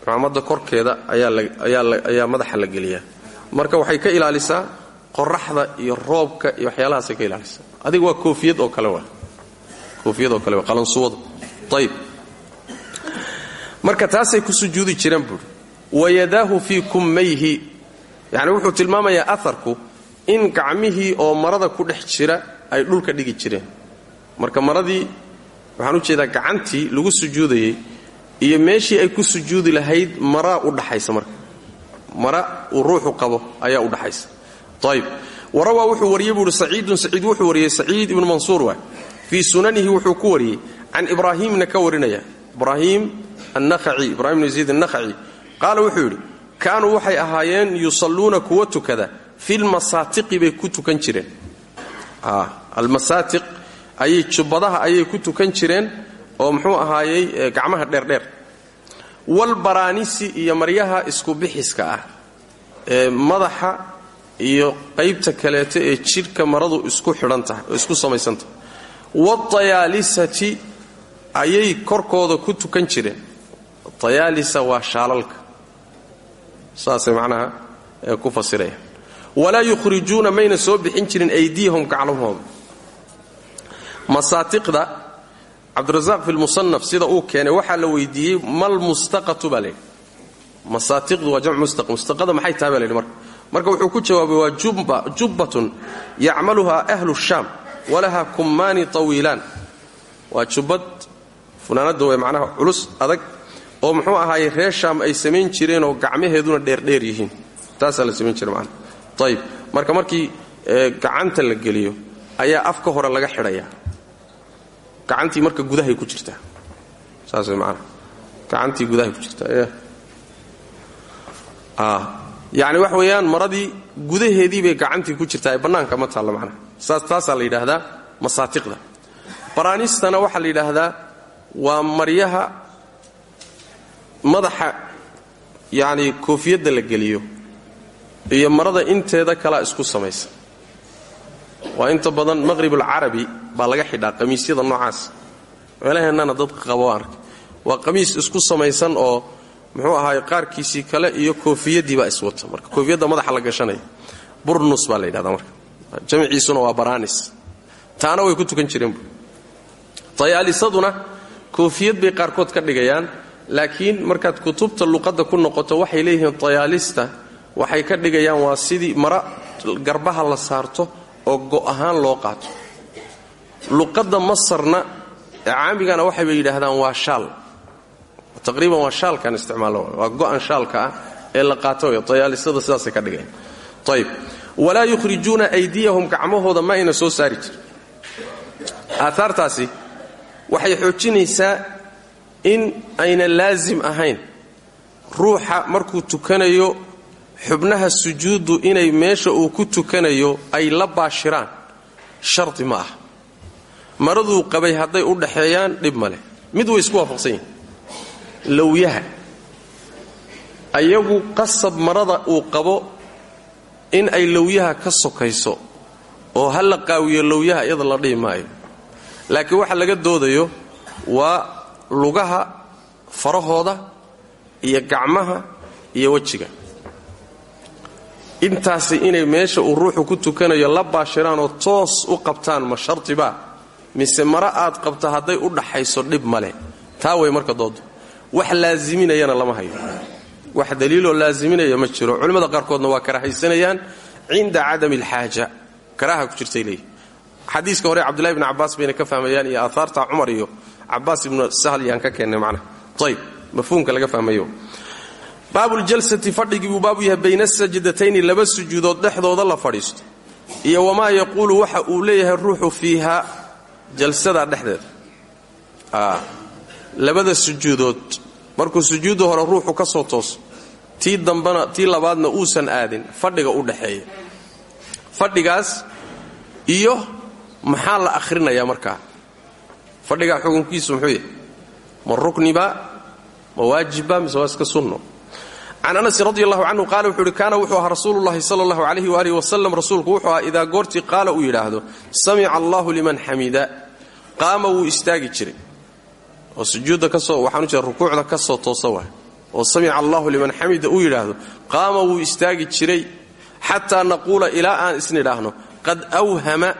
cimaamadda korkeeda ayaa madaxa la geliyaa. Marka waxay ka ilaalisaa qoraxda iyo roobka iyo waxyaalahaasay ka ilaalisaa. Adiga waa koofiyad oo kale waa. Koofiyad oo kale waa qalansuwada ayib marka taasay ku sujuudi jireen buuri wayadaahu fii kummayhi. Yacni wuxuu tilmaamayaa aharku in gacmihii oo marada ku dhex jira ay dhulka dhigi jireen. Marka maradii waxaan u jeedaa gacantii lagu sujuudayey iyo meeshii ay ku sujuudi lahayd maraa u dhaxaysa marka. Mara uu ruuxu qabo ayaa u dhaxaysa. Ayib warawaa wuxuu wariyey buuhi saciidun saciid wuxuu wariyey saciid ibnu mansuur waay fii sunanihi wuxuu ku wariyey can ibraahiimna ka warinaya. Ibraahiim annakhaci ibrahim bn yaziid annakhaci. Qaala wuxuu yidhi kaanuu waxay ahaayeen yusalluuna kuwa tukada filmasaatiqi bay ku tukan jireen. Almasaatiq ayay jubbadaha ayay ku tukan jireen oo muxuu ahaayey gacmaha dheerdheer walbaraanisi iyo maryaha isku bixiska ah ee madaxa iyo qaybta kaleeto ee jidhka maradu isku xidhan tahay oo isku samaysan tahay watayaalisati ayay korkooda ku tukan jireen. Tayaalisa waa shaalalka. Saasay macnaha ku fasirayaan walaa yukhrijuuna mayna soo bixin jirin aydiyahum gaclahooda masaatiqda cabdirasaaq fi lmusanaf sida uu keenay waxaa la weydiiyey mal mustaqatu baa layidhi masaatiqdu waa jamc mustaq mustaqada maxay tahay marka marka wuxuu ku jawaabay waa jubbatun yacmaluhaa ahlu shaam walaha kummaani tawiilaan. Waa jubbad funaanadda way macnaha culus adag oo muxuu ahaayey reer shaam ay samayn jireenoo gacmaheeduna dheerdheer yihiin. Taasaa la samayn jira macnaha. Ayib marka markii gacanta la geliyo ayaa afka hore laga xidhayaa gacantii marka gudahay ku jirtaa. Saas macnaha gacantii gudahay ku jirtaa yacni wax weeyaan maradii gudaheedii bay gacantii ku jirtaa ee ma taalla macnaha saas taasaa la yidhaahdaa masaatiqda. Baraanistana waxaa la yidhaahdaa waa maryaha madaxa yacni koofiyadda la geliyo iyo marada inteeda kalaa isku samaysa waa inta badan maqhribulcarabi baa laga xidhaa qamiisyada noocaas. Meelaheennana dad qabo arkay waa qamiis isku samaysan oo muxuu ahaay qaarkiisii kale iyo koofiyadii baa iswata marka. Koofiyadda madaxa la gashanaya burnus baa la marka. Jamciisuna waa baraanis taana way ku tukan jireen tayaalisaduna koofiyad bay qaarkood ka dhigayaan laakiin markaad kutubta luqadda ku noqoto waxay leeyihiin tayaalista waxay ka dhigayaan waa sidii mara garbaha la saarto oo go' ahaan loo qaato. Luqadda masarna caamigana waxaybay yidhaahdaan waa shaal. Taqriiban waa shaalkan isticmaallo waa go'an shaalka ah ee la qaato wey tayaalisada sidaasay ka dhigayaan ayib walaa yukhrijuuna aydiyahum gacmahooda ma ayna soo saari jirin. Aahaartaasi waxay xoojinaysaa in ayna laasim ahayn. Ruuxa markuu tukanayo xubnaha sujuuddu inay meesha uu ku tukanayo ay la baashiraan. Shardi ma ah maraduu qabay hadday u dhaxeeyaan dhib ma leh. Mid way isku waafaqsan yihiin lowyaha ayagu qasab marada uu qabo in ay lowyaha ka sokayso oo ha la qaawiyo lowyaha iyada la dhihi maayo. Laakiin waxa laga doodayo waa lugaha farahooda iyo gacmaha iyo wejiga intaasi inay meesha uu ruuxu ku tukanayo la baashiraanoo toos u qabtaan ma shartibaa mise mara aad qabta hadday u dhaxayso dhib ma leh. Taa way marka doodu wax laasiminayana lama hayo. Wax daliiloo laasiminaya ma jiro. Culimmada qaarkoodna waa karahaysanayaan cinda cadami alxaaja. Karaaha ku jirtay leeyihi xadiiska hore cabdullahi bni cabbaas bayna ka fahmayaan iyo aahaarta cumar iyo cabaas ibnu sahl yaan ka keennay macnaha ayb mafhuumka laga fahmayo baabuuljalsati fadhigii buu baabu yahay bayna sajdatayni laba sujuudood dhexdooda la fadhiisto. Iyo wamaa yaquulu waxa uu leeyahay ruuxu fiiha jalsadaa dhexdeeda. Labada sujuudood. Hore ruuxu ka soo tooso tii dambana tii labaadna uusan aadin fadhiga u dhaxeeya. Fadhigaas iyo maxaa la akhrinayaa markaa? Fadhigaa xukunkiisu muxuu yahay? Ma rukniba ma mise waa sunno can anasin radi allahu canhu qaala wuxuu uhi kaana wuxuu ahaa rasuululahi sala allahu alayhi waalihi wasalam rasuulku wuxuu ahaa idaa goortii qaala uu yidhaahdo samica allahu liman xamida qaama wuu istaagi jiray. Oo sujuudda ka soo waxaan u jeeda rukuucda ka soo toosa waay. Oo samica allahu liman xamida uu yidhaahdo. Qaama wuu istaagi jiray xataa naquula ilaa aan isnidhaahno qad awhama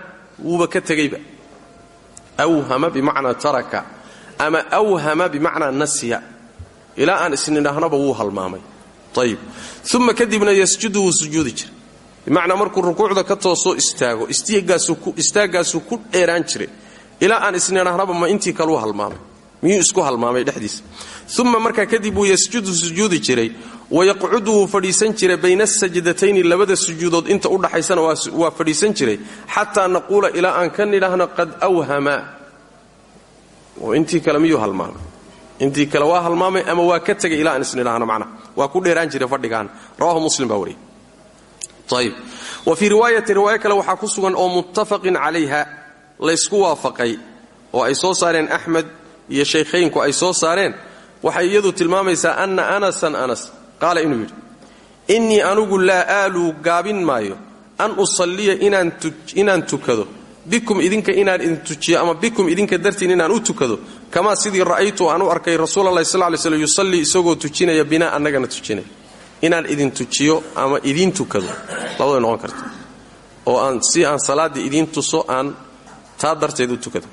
wuuba ka tegeyba awhama bimacnaa taraka ama awhama bimacnaa nasya ilaa aan isnidhaahnaba wuu halmaamay ayib uma kadibna yasjudu wuu sujuudi jiray. Bimacnaa markuu rukuucda ka toosoo istaago istaaggaasuu ku dheeraan jiray. Ilaa aan isnidhaahnaba ma intii kaluu halmaamay. Miyuu isku halmaamay dhexdiisa. Uma markaa kadib wuu yasjudu sujuudi jiray. Wayaqcudu wuu fadhiisan jiray bayna asajdatayni labada sujuudood inta u dhaxaysana waa fadhiisan jiray. Xataa naquula ilaa aan ka nidhaahno qad awhama. Oo intii kale miyuu halmaamay? Intii kale waa halmaamay ama waa ka tegay ilaa aan isnidhaahno waa ku dheeraan jiray fadhigaan rawahu muslim baa ayib wa fii riwaayatin riwaayo kale waxaa ku sugan oo muttafaqin calayha laysku waafaqay oo ay soo saareen axmed iyo shaykhaynku ay soo saareen waxay iyadu tilmaamaysaa anna anasan anas qaala inuu yidhi innii anugu laa aaluu gaabin maayo an usalliya inaan tukado bikum idinka inaan idin tujiyo ama bikum idinka dartiin inaan u tukado kamaa sidii ra'aytu aan u arkay rasuulalahi sal lay slm yusallii isagoo tujinaya binaa annagana tujinaya inaan idin tujiyo ama idiin tukado labaday noqon karta oo aan si aan salaaddii idiin tuso aan taa darteed u tukado.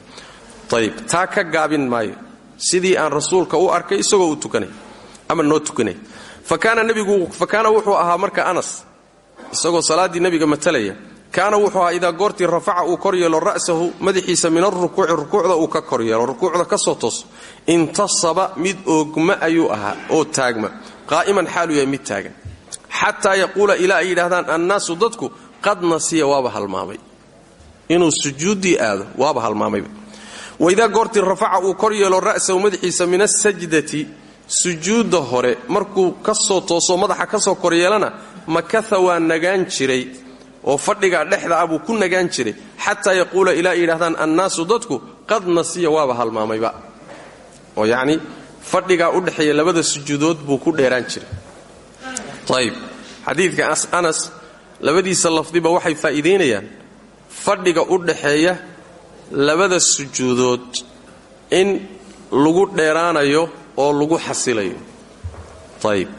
Ayib taa ka gaabin maayo. Sidii aan rasuulka u arkay isagoo u tukanay ama noo tukanay. Fa kaana wuxuu ahaa marka anas isagoo salaaddii nebiga matalaya kaana wuxuu ahaa idaa goortii rafaca uu kor yeelo ra'sahu madaxiisa min arukuuci rukuucda uu ka kor yeelo rukuucda ka soo tooso intasaba mid oogma ayuu ahaa oo taagma. Qaa'iman xaaluu yahay mid taagan. Xataa yaquula ilaa ay yidhaahdaan annaasu dadku qad nasiya waaba halmaamay. Inuu sujuuddii aado waaba halmaamayba waidaa goortii rafaca uu kor yeelo ra'sahu madaxiisa min asajdati sujuudda hore markuu ka soo toosoo madaxa ka soo kor yeelana makaha waa nagaan jiray oo fadhigaa dhexda ah buu ku nagaan jiray xataa yaquula ilaa ay yidhahdaan annaasu dadku qad nasiya waaba halmaamayba. Oo yacni fadhigaa u dhexeeya labada sujuudood buu ku dheeraan jiray. Ayib xadiidka anas labadiisa lafdiba waxay faa'iidaynayaan fadhiga u dhaxeeya labada sujuudood in lagu dheeraanayo oo lagu xasilayo. Ayib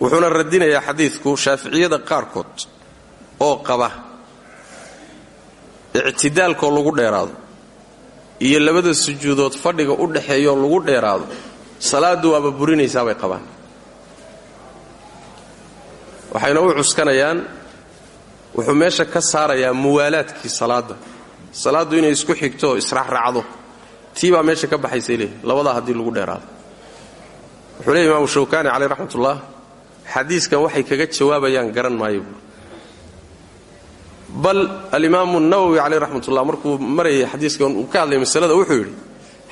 wuxuuna radinayaa xadiidku shaaficiyada qaarkood oo qaba ictidaalkoo lagu dheeraado iyo labada sujuudood fadhiga u dhaxeeyaoo lagu dheeraado salaaddu waaba burinaysaa bay qabaan. Waxayna u cuskanayaan wuxuu meesha ka saarayaa muwaalaadkii salaadda. Salaaddu inay isku xigto oo israacraacdo tii baa meesha ka baxaysay leeyihi labadaa haddii lagu dheeraado. Wuxuu leeyahy imaamu shawkaani caleyh raxmatullah xadiiskan waxay kaga jawaabayaan garan maayo bal alimaamu nawowi caleyh raxmatullah markuu marayay xadiiskan uu ka hadlay masalada wuxuu yidhi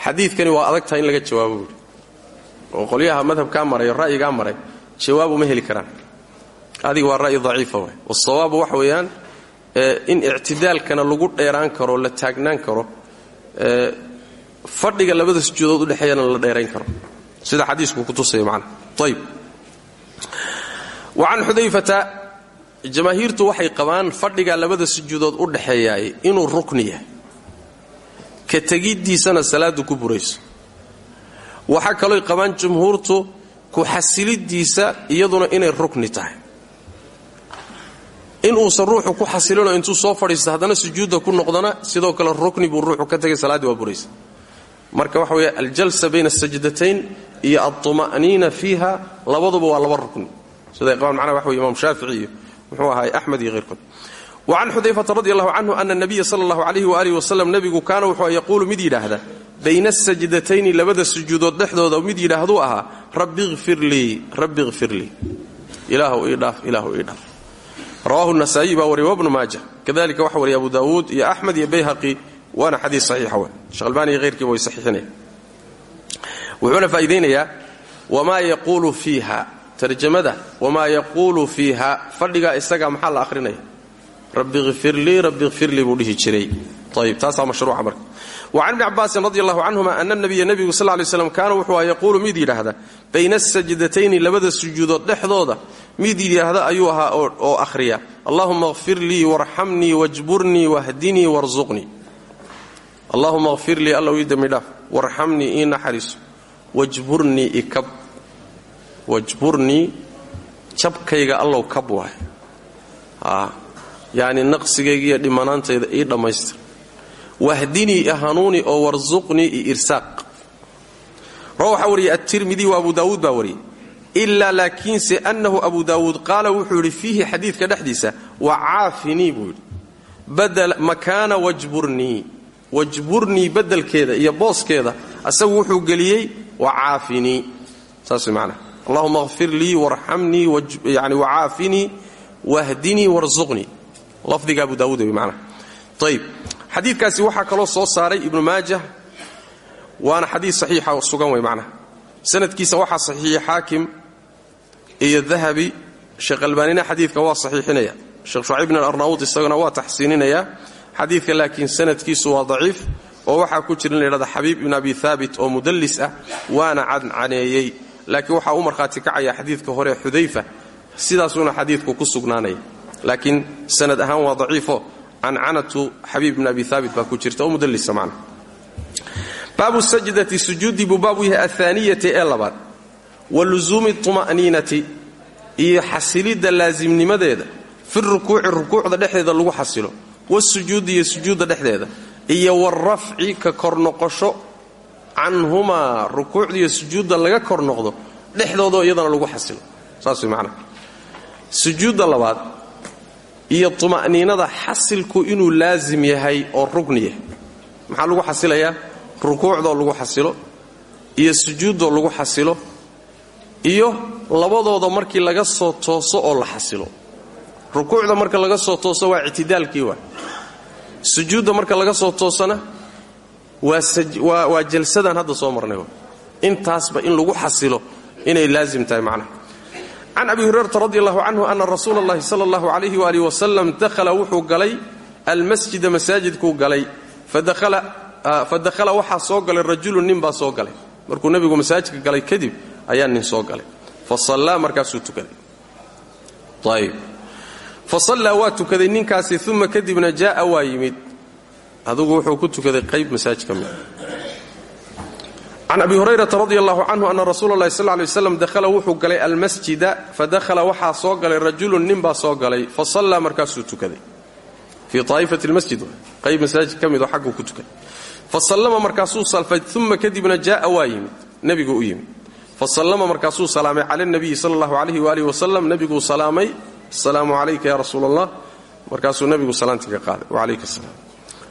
xadiidkani waa adag tahay in laga jawaabo buuhi oo qolyaha madhabkaa maray oo ra'yigaa maray jawaab uma heli karaan. Adiga waa ra'yi daciifa waay. Wasawaabu waxa weeyaan in ictidaalkana lagu dheeraan karo la taagnaan karo fadhiga labada sujuudood udhexeeyana la dheerayn karo. Sida xadiisku kutusaya macana ayb wa can xudayfata jamaahiirtu waxay qabaan fadhiga labada sujuudood u dhaxeeyaay inuu rukni yahay. Ka tegiddiisana salaaddu ku burayso. Waxaa kalooy qabaan jumhuurtu ku xasilidiisa iyaduna inay rukni tahay. In uusan ruuxu ku xasilinoo intuu soo fadhiisto haddana sujuudda ku noqdana sidoo kale rukni buu ruuxu ka tegay salaaddii waa buraysa. Marka waxa weeye aljalsa bayna asajdatayn iyo alطuma'niina fiiha labaduba waa laba rukni. Siday qabaan macnaha waxa weye imam shaafici iyo muxuu ahaay axmed iyo hayrkood wacan xudayfata radi allahu canhu ana nabiya sala allahu alayhi waaalih wasalam nebigu kaana wuxuu yaquulu mid yidhaahda bayna asajdatayni labada sujuudood dhexdooda mid yidhaahduu ahaa rabbi ikfir lii rabbi ikfir lii ilaahu ii dhaaf ilaahu ii dhaaf. Rawahu nasaa'iy baa wariya wabnu maaja. Kadalika waxa abu daawuud iyo axmed iyo bayhaqi waana xadiis saxiixa we sheekh albaani iyo hayrkiiba way saxiixinaya wuxuuna faa'iidaynayaa wamaa yaquulu fiiha tarjamada wamaa yaquulu fiiha? Fadhigaa isaga maxaa la akhrinaya rabbi kfirlii rabbi kfirlii buu jiray. Ayb taasaa mashruuca marka. Wacan ibni cabaasin radi allahu canhuma ana nabiya nebigu sal lay slam kaana wuxuu yaquulu mid yidhaahda bayna asajdatayni labada sujuudood dhexdooda. Mid yidhaahda ayuu ahaa oo akhriya allahuma kfir lii warxamnii wajburnii wahdinii warsuqnii allahuma kfir lii allow ii dembi dhaaf warxamnii ikab wajburnii jabkayga allow kab waay yacni naqsigayga iyo ii dhammaystir wahdinii hanuuni oo warsuqnii i irsaaq. Rawa waxaa wariyey wa abu daawuud baa wariyey ilaa laakiinse annahu abu daawuud qaala wuxuu yidhi fiihi xadiidka dhexdiisa wacaafinii buu yidhi. Makaana wajburnii wajburnii bedelkeeda iyo booskeeda asagu wuxuu geliyey wacaafinii saas man allahuma kfir lii warxamnii yani wacaafinii wahdinii warsuqnii lafdiga abu daawuud wey manaa ayb xadiidkaasi waxaa kaloo soo saaray ibnu maajah waana xadiid saxiixa sugan wey macnaha. Sanadkiisa waxaa saxiixiyey xaakim iyo dahabi. Sheekh albaanina xadiidka waa saxiixinaya. Sheekh shucayb bn alarnaud isaguna waa taxsiininaya xadiidka laakiin sanadkiisu waa daciif oo waxaa ku jira in layhahda xabiib ibn abi haabit oo mudallis ah waana cadcaneeyey laakiin waxaa u markhaati kacaya xadiidka hore xudayfa sidaasuuna xadiidku ku sugnaanaya laakiin sanad ahaan waa daciifo. Cancanatu xabiib bn abi haabit baa ku jirta oo mudallisa macna baabu sajdati sujuudi buu baabu yahay ahaaniyati ee labaad. Wa lusuumi tuma'niinati iyo xasilidda laasimnimadeeda fi rukuuci rukuucda dhexdeeda lagu xasilo. Wasujuudi iyo sujuudda dhexdeeda. Iyo warafci ka kornoqosho canhumaa rukuucda iyo sujuudda laga kor noqdo dhexdoodao iyadana lagu xasilo. Saas way macnaha sujuudda labaad iyo tuma'niinada xasilku inuu laasim yahay oo rugni yahay. Maxaa lagu xasilayaa? Rukuucdoo lagu xasilo iyo sujuuddoo lagu xasilo iyo labadooda markii laga soo tooso oo la xasilo. Rukuucda marka laga soo tooso waa ictidaalkii waa. Sujuudda marka laga soo toosana waa jalsadan hadda soo marnay. Intaasba in lagu xasilo inay laazim tahay macnaha can abi hurayrata radi allahu canhu ana rasuula allahi sala allahu alayhi wasalam dakhala wuxuu galay almasjida masaajidkuu galay. Fadakhala waxaa soo galay rajulun nin baa soo galay. Markuu nebigu masaajidka galay kadib ayaa nin soo galay. Fa sallaa markaasuu tukaday. Ayb fa sallaa waa tukaday ninkaasi uma kadibna jaa'a waa yimid adugu wuxuu ku tukaday qayb masaajid ka mid can abi hurayrata radi allahu canhu ana rasuula allahi sal lay waslam dakhala wuxuu galay almasjida fadakhala waxaa soo galay rajulun nin baa soo galay fa sallaa markaasuu tukaday. Fii aa'ifati lmasjid qayb masaajid ka midoo xagguu ku tukaday. Fa sallama markaasuu salfay uma kadibna jaa'a waa yimid nebigu u yimid. Fa sallama markaasuu salaamay cala nabiyi sala allahu alayhi waalihi wasalam nebiguu salaamay asalaamu calayka ya rasuula allah markaasuu nebigu salaantii ka qaaday wacalayka asalaam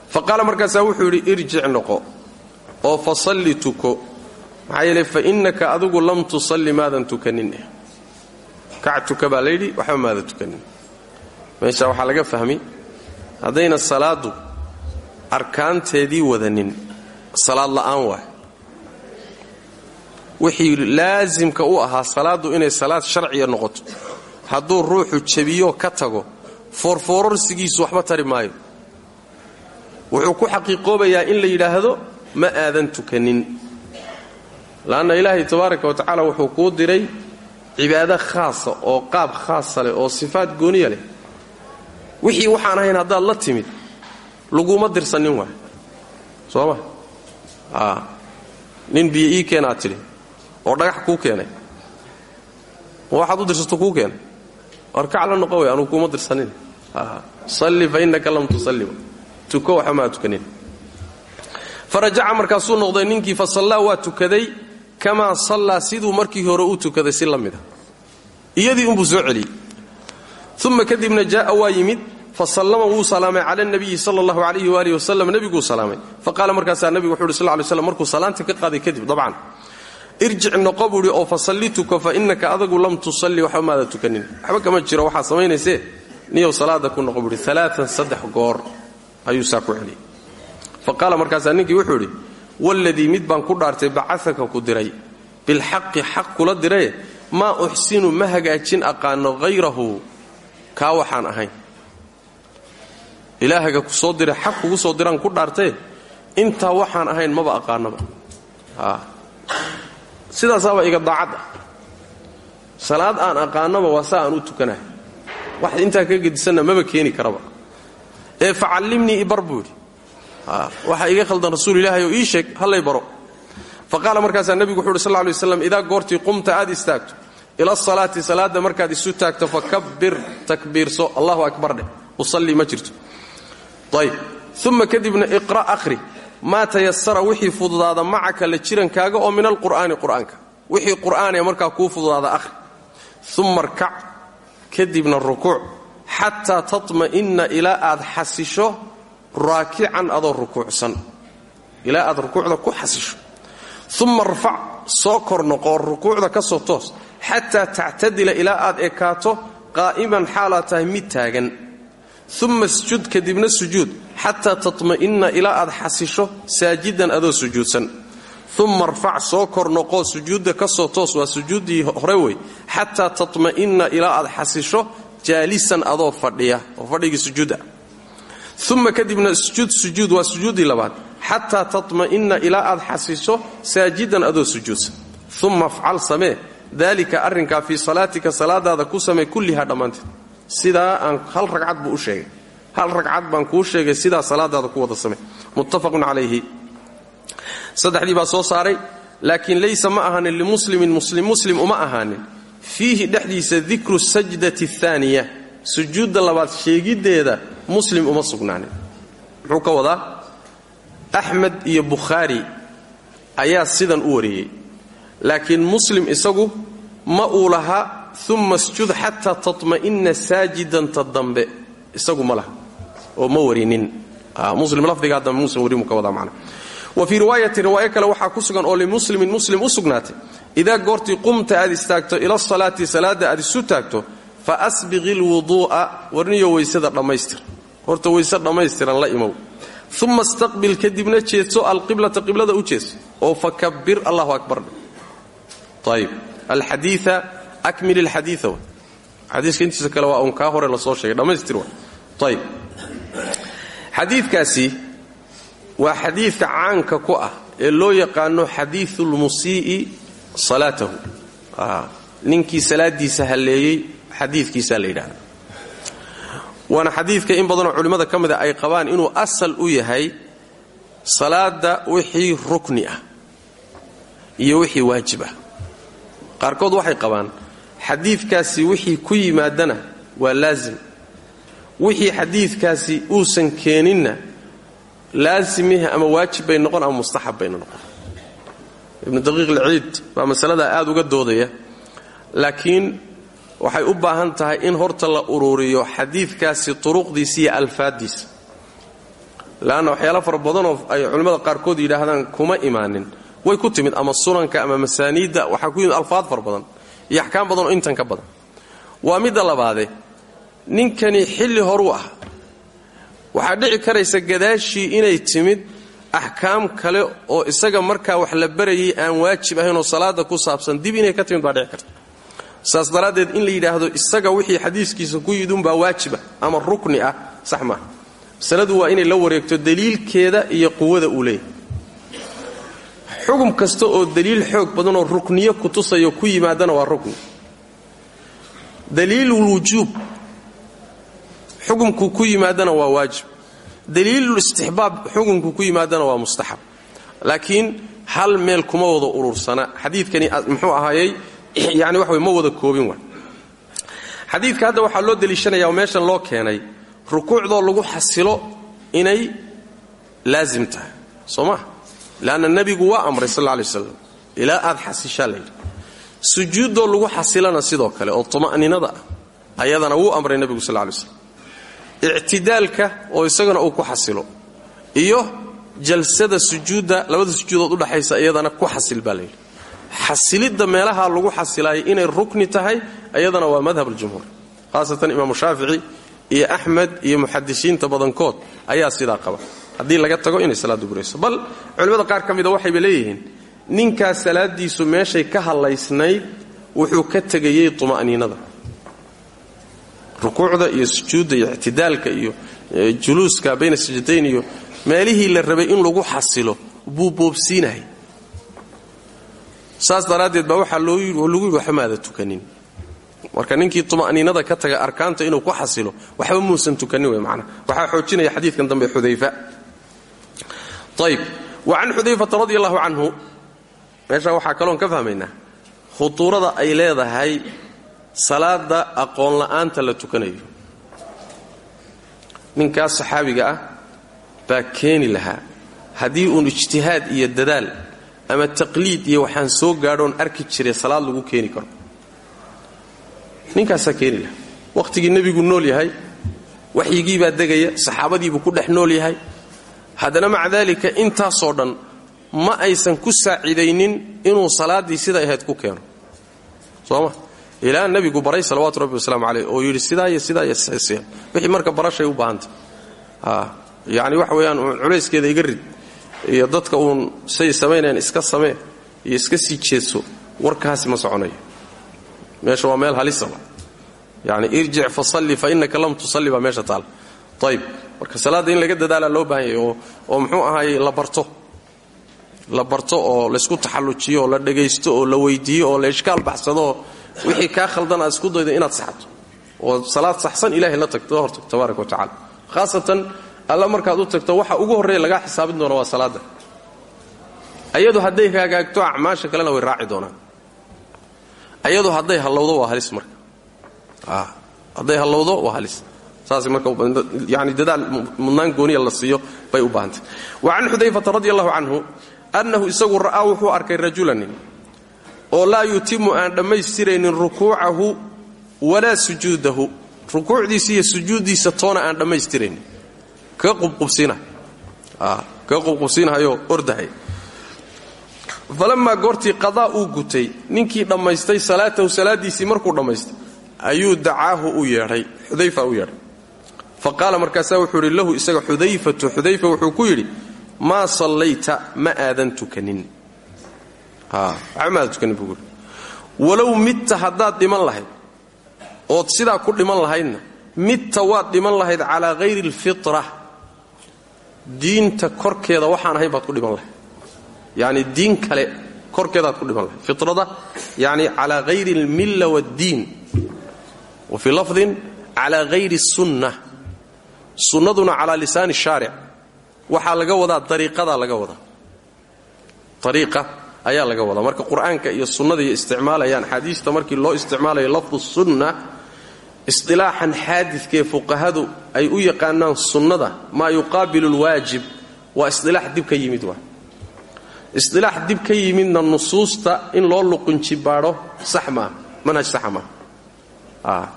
fa qaala markaasaa wuxuu yidhi irjic noqo oo fa salli tuko. Maxaa yeele fa innaka adigu lam tusalli maadan tukanin eh. Kac tuka baa layidhi waxba maadan laga fahmi haddayna salaaddu arkaanteedii wadanin salaad la'aan waay. Wixii laasimka u ahaa salaaddu inay salaad sharciya noqoto. Hadduu ruuxu jebiyo ka tago foorfoorarsigiisu waxba tari maayo wuxuu ku xaqiiqoobayaa in la yidhaahdo ma aadan tukanin. La'anna ilaahay tabaaraka wa tacaala wuxuu kuu diray cibaado khaasa oo qaab khaasa leh oo sifaad gooniya leh. Wixii waxaan ahayn haddaad la timid laguma dirsanin waay soo ma? A nin biyo ii keenaa tidhi oo dhagax kuu keenay. Ma waxaad dirsato kuu keenay warkac la noqo way anugu kuuma dirsanin. Salli fa innaka lam tusalli tuko waxa maa tukanin. Farajaca markaasuu noqday ninkii fa sallaa waa tukaday kamaa sallaa siduu markii hore u tukaday si la mida iyadii unbuu soo celiyey. Kadibna jaa'a waa yimid fasallama wuu salaamay cala nabiyi sala allahu calayhi waalihi wasalam nebiguu salaamay. Faqaala markaasaa nebigu wuxu uhi sal ly slam markuu salaanta ka qaaday kadib dabcan irjic noqo buu idhi oo fasalli tuko fa innaka adagu lam tusalli waxba maada tukanin. Waxba kama jiro waxaa samaynaysee? Niyow salaada ku noqo buuhi alaaan goor ayuu saa ku celiyey fa markaasaa ninkii wuxuu idhi waladii mid baan ku dhaartay bacasaka ku diray bilxaqi xaq kula diraye maa uxsinu ma hagaajin aqaano hayrahu kaa waxaan ahayn. Ilaahaga ku soo diray xaq kugu soo diraan ku dhaartee intaa waxaan ahayn maba aqaanaba. Sidaasaaba iga daacad ah. Salaad aan aqaanaba waa saa aan u tukanahay. Wax intaa ka gedisanna maba keeni karaba ee facallimnii ibar buu yidhi. Waxa iga khaldan rasuul ilaahay oo ii sheeg hallay baro. Fa qaala markaasaa nebigu wuxu uhi sal lay waslam qumta aad istaagto ila asalaati salaadda markaad isu taagto fakabbir takbiirso allahu akbar dheh usallii ma jirto. Ayb uma kadibna iqra' akhri maa tayasara wixii fududaada macaka la jirankaaga oo min alqur'aani qur'aanka. Wixii qur'aanee markaa kuu fududaada akhri. Uma rkac kadibna rukuuc xataa tatma'inna ilaa aad xasisho raakican adoo rukuucsan. Ilaa aad rukuucda ku xasisho. Uma rfac soo kor noqoo rukuucda ka soo toos xataa tactadila ilaa aad ekaato qaa'iman xaalaad tahay mid taagan. Uma sjud kadibna sujuud xataa tatma'inna ilaa aad xasisho saajidan adoo sujuudsan. Uma rfac soo kor noqoo sujuudda ka soo toos waa sujuuddii hore wey xataa tatma'inna ilaa aad xasisho jaalisan adoo fadhiya oo fadhigii sujuuda. Uma kadibna sjud sujuud waa sujuuddii labaad. Xataa tatma'inna ilaa aad xasisho saajidan adoo sujuudsan uma afcal samee daalika arrinkaa fii salaatika salaadaada ku samee kullihaa dhammaanteed. Sidaa aan hal ragcad buu u sheegay. Hal ragcad baan kuu sheegay sidaa salaadaada ku wada samee. Muttafaqun calayhi. Saddexdii baa soo saaray laakiin laysa ma ahaanin limuslimin muslim muslim uma ahaanin fiihi dhexdiisa dikru sajdati aaniya sujuudda labaad sheegiddeeda muslim uma sugnaanin. Muxuu ka wadaa? Iyo bukhaari ayaa sidan u wariyey. Laakiin muslim isagu ma uu laha uma sjud xataa tatma'inna saajidanta dambe. Isagu ma laha oo ma warinin. Muslim lafdigaa dambe muslim warin buu ka wadaa macna. Wa fii riwaayatin riwaayo kale waxaa ku sugan oo limuslimin muslim u sugnaatay idaa goortii qumta aad istaagto ila salaati salaadda aad isu taagto fa asbiqi lwuduu'a warniyo weysada dhammaystir horta weyse dhammaystiran la imow uma istaqbil kadibna jeedso alqiblata qiblada u jeedso oo fakabbir allahu akbar ayb alxadiia akmil alxadiia w xadiiska intiisa kale waa un kaa hore la soo sheegay dhammaystir wa ayb xadiidkaasi waa xadiidka caanka ku ah ee loo yaqaano xadiiu lmusii'i salaatahu. Ninkii salaadiisa halleeyey xadiidkiisaa la yidhahda waana xadiidka in badanoo culimmada ka mida ay qabaan inuu asal u yahay salaada wixii rukni ah iyo wixii waajib ah. Qaarkood waxay qabaan xadiidkaasi wixii ku yimaadana waa laazim. Wixii xadiidkaasi uusan keeninna laazimihi ama waajib bay noqon ama mustaxab bayna noqon ibnu daqiiq alciid baa masaladaa aad uga doodaya. Laakiin waxay u baahan tahay in horta la ururiyo xadiidkaasi turuqdiisa iyo alfaaddiisa leanna waxyaala fara badanoo ay culimmada qaarkood yidhaahdaan kuma imaanin. Way ku timid ama sunanka ama masaaniidda waxaa ku yimid alfaad far badan iyo axkaam badanoo intan ka badan. Waa midda labaade ninkani xilli horuu ah. Waxaa dhici karaysa gadaashii inay timid axkaam kale oo isaga markaa wax la barayay aan waajib ahaynoo salaada ku saabsan dib inay ka timid baa dhici karta. Saas daraaddeed in la yidhaahdo isaga wixii xadiiskiisa ku yidunbaa waajiba ama rukni ah sax maaha masaladu waa inay la wareegto daliilkeeda iyo quwada uu leeyahay. Kasta oo daliil xoog badanoo rukniyo ku tusayo ku yimaadana waa rukni. Daliilulwujuub xukumku ku yimaadana waa waajib daliilulistixbaab xukumku ku yimaadana waa mustaxab. Laakiin hal meel kuma wada urursana. Xadiidkani muxuu ahaayey yani wax wey ma wada koobin wa xadiidka hadda waxaa loo deliishanaya meeshan loo keenay rukuucdoo lagu xasilo inay laazim tahay. Soo maa leanna nebigu waa amray sal lay waslam ilaa aad xasishaa layidhi. Lagu xasilana sidoo kale oo tuma'ninada ah ayadana wuu amray nebigu sal lay slam ictidaalka oo isagana uu ku xasilo. Iyo jalsada sujuudda labada sujuudood udhaxaysa iyadana ku xasil baa layidhi xasilidda meelaha lagu xasilaayay inay rukni tahay ayadana waa madhab aljumhuur. Khaasatan imaamu shaafici iyo axmed iyo muxadisiinta badankood ayaa sidaa qaba. Haddii laga tago inay salaaddu burayso bal culimmada qaar ka mida waxayba leeyihiin ninkaas salaadiisu meeshay ka hadlaysnayd wuxuu ka tegayey tuma'niinada rukuucda iyo sujuudda iyo ictidaalka iyo juluuska bayna sajdayn iyo meelihii la rabay in lagu xasilo buu boobsiinahay saas daraaddeed baa waxaa lagu yidhi tukanin. Marka ninkii tuma'niinada ka taga arkaanta inuu ku xasilo waxba muusan tukanin wey macnaa waxaa xoojinaya xadiidkan dambe xudayfa. Ayb wa can xudayfata radi allahu canhu meeshaa kaloon ka fahmaynaa khutuurada ay leedahay salaada aqoon la'aanta la tukanayo. Ninkaas saxaabiga ah baa keeni lahaa haddii uun ijtihaad iyo dadaal ama taqliid iyo waxaan soo gaadhoon arki jiray salaad lagu keeni karo. Ninkaasaa keeni lahaa. Wakhtigii nebigu nool yahay waxyigii baa degaya saxaabadiibuu ku dhex nool yahay. Haddana maca daalika intaasoo dhan ma aysan ku saacidaynin inuu salaaddii siday ahayd ku keeno. Sooma ilaa nebigu baray salawaatu rabbi wasalaamu caleyh oo yidhi sidaa iyo sidaa iyo wixii marka barashay u baahantay. Yacni waxa weeyaan culayskeeda iga rid iyo dadka uun say samaynayaan iska samee iyo iska sii jeedso warkaasi ma soconayo. Meesha waa meel halisaba yani irjic fasalli fa innaka lam tusalli baa meesha taal. Ayb marka salaadda in laga dadaalaa loo baahan oo muxuu ahaayey la barto. La barto oo laysku taxallujiyo oo la dhegaysto oo la weydiiyo oo la ishkaal baxsadoo wixii kaa khaldan aad isku daydo inaad saxto oo salaad saxsan ilahay la tagto hortag tabaaraka wa tacala khaasatan alla markaad u tagto waxa ugu horreeya lagaa xisaabin doona waa salaadda. Ayadu hadday hagaagto acmaasha kalena way raaci doonaan. Ayadu hadday hallowdo waa halis marka. Hadday hallowdo waa halis. Saas marka yani dadaal mudnaan gooniya la siiyo bay u baahantay. Wa can xudayfata radi allahu annahu isagu ra'aa wuxuu arkay rajulanin oo laa yutimu aan dhammaystiraynin rukuucahu walaa sujuudahu. Rukuucdiisa iyo sujuuddiisa toona aan dhammaystiraynin. Kaga qubqubsiinahayoo ordahay. Falammaa goortii qadaa uu gutay ninkii dhammaystay salaatahu salaaddiisii markuu dhammaystay ayuu dacaahu u yeedhay xudayfa u yeedhay. Fa qaala markaasaa wuxuu lahu isaga xudayfatu. Xudayfa wuxuu ku yidhi maa sallayta ma aadan tukanin waxba ma aadan tukanin buu yidhi walow midta haddaad dhiman lahayd ood sidaa ku dhiman lahaydna midta waad dhiman lahayd calaa hayri alfitra diinta korkeeda waxaan ahayn baad ku dhiman lahayd. Yacni diin kale korkeedaad ku dhiman lahayd. Fitrada yacni calaa hayri almilla waaddiin. Wa fii lafdin calaa hayri sunna sunnaduna calaa lisaani shaaric. Waxaa laga wadaa dariiqadaa laga wadaa. Ariiqa ayaa laga wadaa. Marka qur'aanka iyo sunnada iyo isticmaalayaan xaadiista markii loo isticmaalayo lafdu sunna isdilaaxan xaadidkaee fuqahadu ay u yaqaanaan sunnada maa yuqaabilu lwaajib waa isdilaax dib ka yimid waa. Isdilaax dib ka yimidna nusuusta in loo luqunjibaadho sax maaha manhaj saxa maaha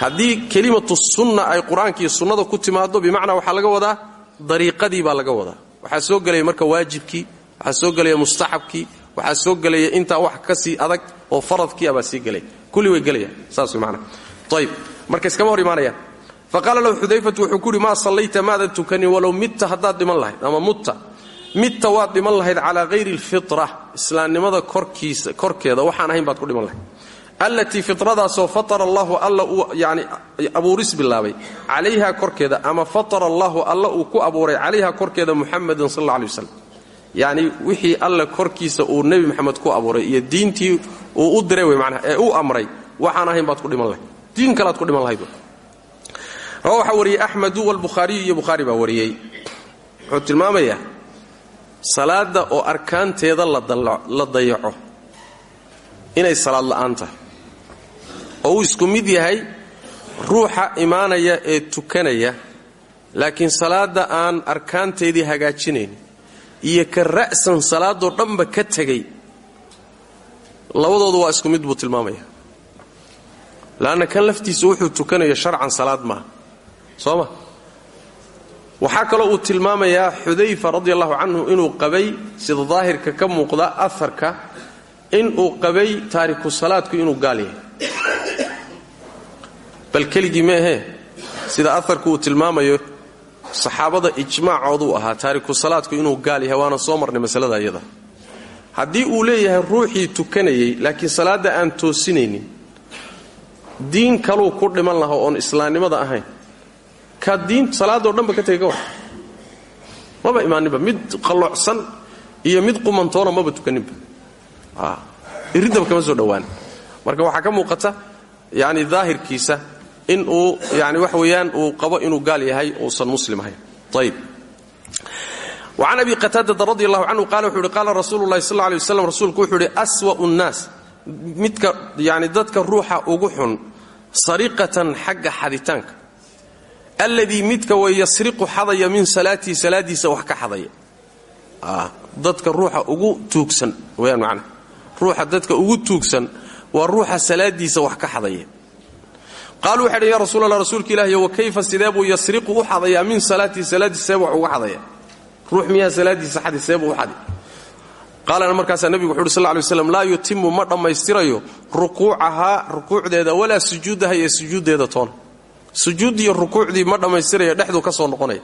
haddii kelimatu sunna ay qur'aanka iyo sunnada ku timaado bimacnaa waxaa laga wadaa dariiqadii baa laga wadaa. Waxaa soo gelaya marka waajibkii waxaa soo gelaya mustaxabkii waxaa soo gelaya intaa wax ka sii adag oo faradkii abaa sii gelaya kulli way gelayaan saas way macnaa. Ayib marka iskama hor imaanayaan fa qaala lahu xudayfatu wuxuu ku yidhi maa sallayta maadan tukanin midta haddaad dhiman lahayd ama mutta. Midta waad dhiman lahayd calaa hayri alfitra islaamnimada korkiisa korkeeda waxaan ahayn baad ku dhiman lahayd. Allatii fitradaasoo fatara allahu alla uu yani abuuris bilaabay. Calayha korkeeda ama fatara allahu alla uu ku abuuray calayha korkeeda muxamedan sal alla alay yacni wixii alla korkiisa uu nebi moxamed ku abuuray iyo diintii uu u diray wey manaa ee uu amray waxaan ahayn baad ku dhiman lahayd. Diin kalead ku dhiman lahayd. Rawa waxaa wariyey axmedu walbukhaariyu iyo bukhaari baa wariyey. Wuxuu tilmaamayaa salaada oo arkaanteeda la dayaco inay salaad la'aan tahay. Oo uu isku mid yahay ruuxa imaanaya ee tukanaya laakiin salaadda aan arkaanteedii hagaajinayn iyo ka ra'san salaadoo dhanba ka tegay labadoodu waa isku mid buu tilmaamaya. La'anna kan laftiisa wuxuu tukanayo sharcan salaad maaha. Soo ma? Waxaa kaloo uu tilmaamayaa xudayfa radi allahu canhu inuu qabay sida daahirka ka muuqda aharka inuu qabay taariku salaadku inuu gaal bal keligii meehee sida aharku uu tilmaamayo saxaabada ijmaacooduu ahaa taariku salaadku inuu gaal yahay waana soo marnay masalada iyada haddii uu leeyahay ruuxii tukanayay laakiin salaadda aan toosinaynin diin kaluu ku dhiman laha oon islaamnimada ahayn. Ka diin salaadoo dhanba ka tegay ka war maba imaaninba mid qalloocsan iyo mid qumantoona maba tukaninba. Iridaba kama soo dhowaan. Marka waxaa ka muuqata yani daahirkiisa in uu yani wax weeyaan uu qabo inuu gaal yahay uusan muslim ahayn. Ayib وcan abi qataadata radi allahu canhu wuxuu uhi qaala rasuulu llahi sal rasuulku wuxuu uhi aswa'u nnaas. Midka yani dadka ruuxa ugu xun sariqatan xagga xaditaanka. Alladii midka way yasriqu xadaya min salaatii salaadiisa wax ka xadaya. Dadka ruuxa ugu tuugsan weyaan macna. Ruuxa dadka ugu tuugsan waa ruuxa salaadiisa wax ka xadaya qaaluu waxay dhen ya rasuul allah rasuulka ilaahiy wa kayfa sidee buu yasriqu u xadayaa min salaatii salaadiisa seebuu wax uga xadaya. Ruux miyaa salaadiisa xadi seebuu u xadi. Qaalana markaasaa nebigu wuxu uhi sal ly laa yutimu ma dhammaystirayo rukuucahaa rukuucdeeda walaa sujuudaha iyo sujuuddeeda toona sujuuddiiyo rukuucdii ma dhammaystiraya dhexduu ka soo noqonaya.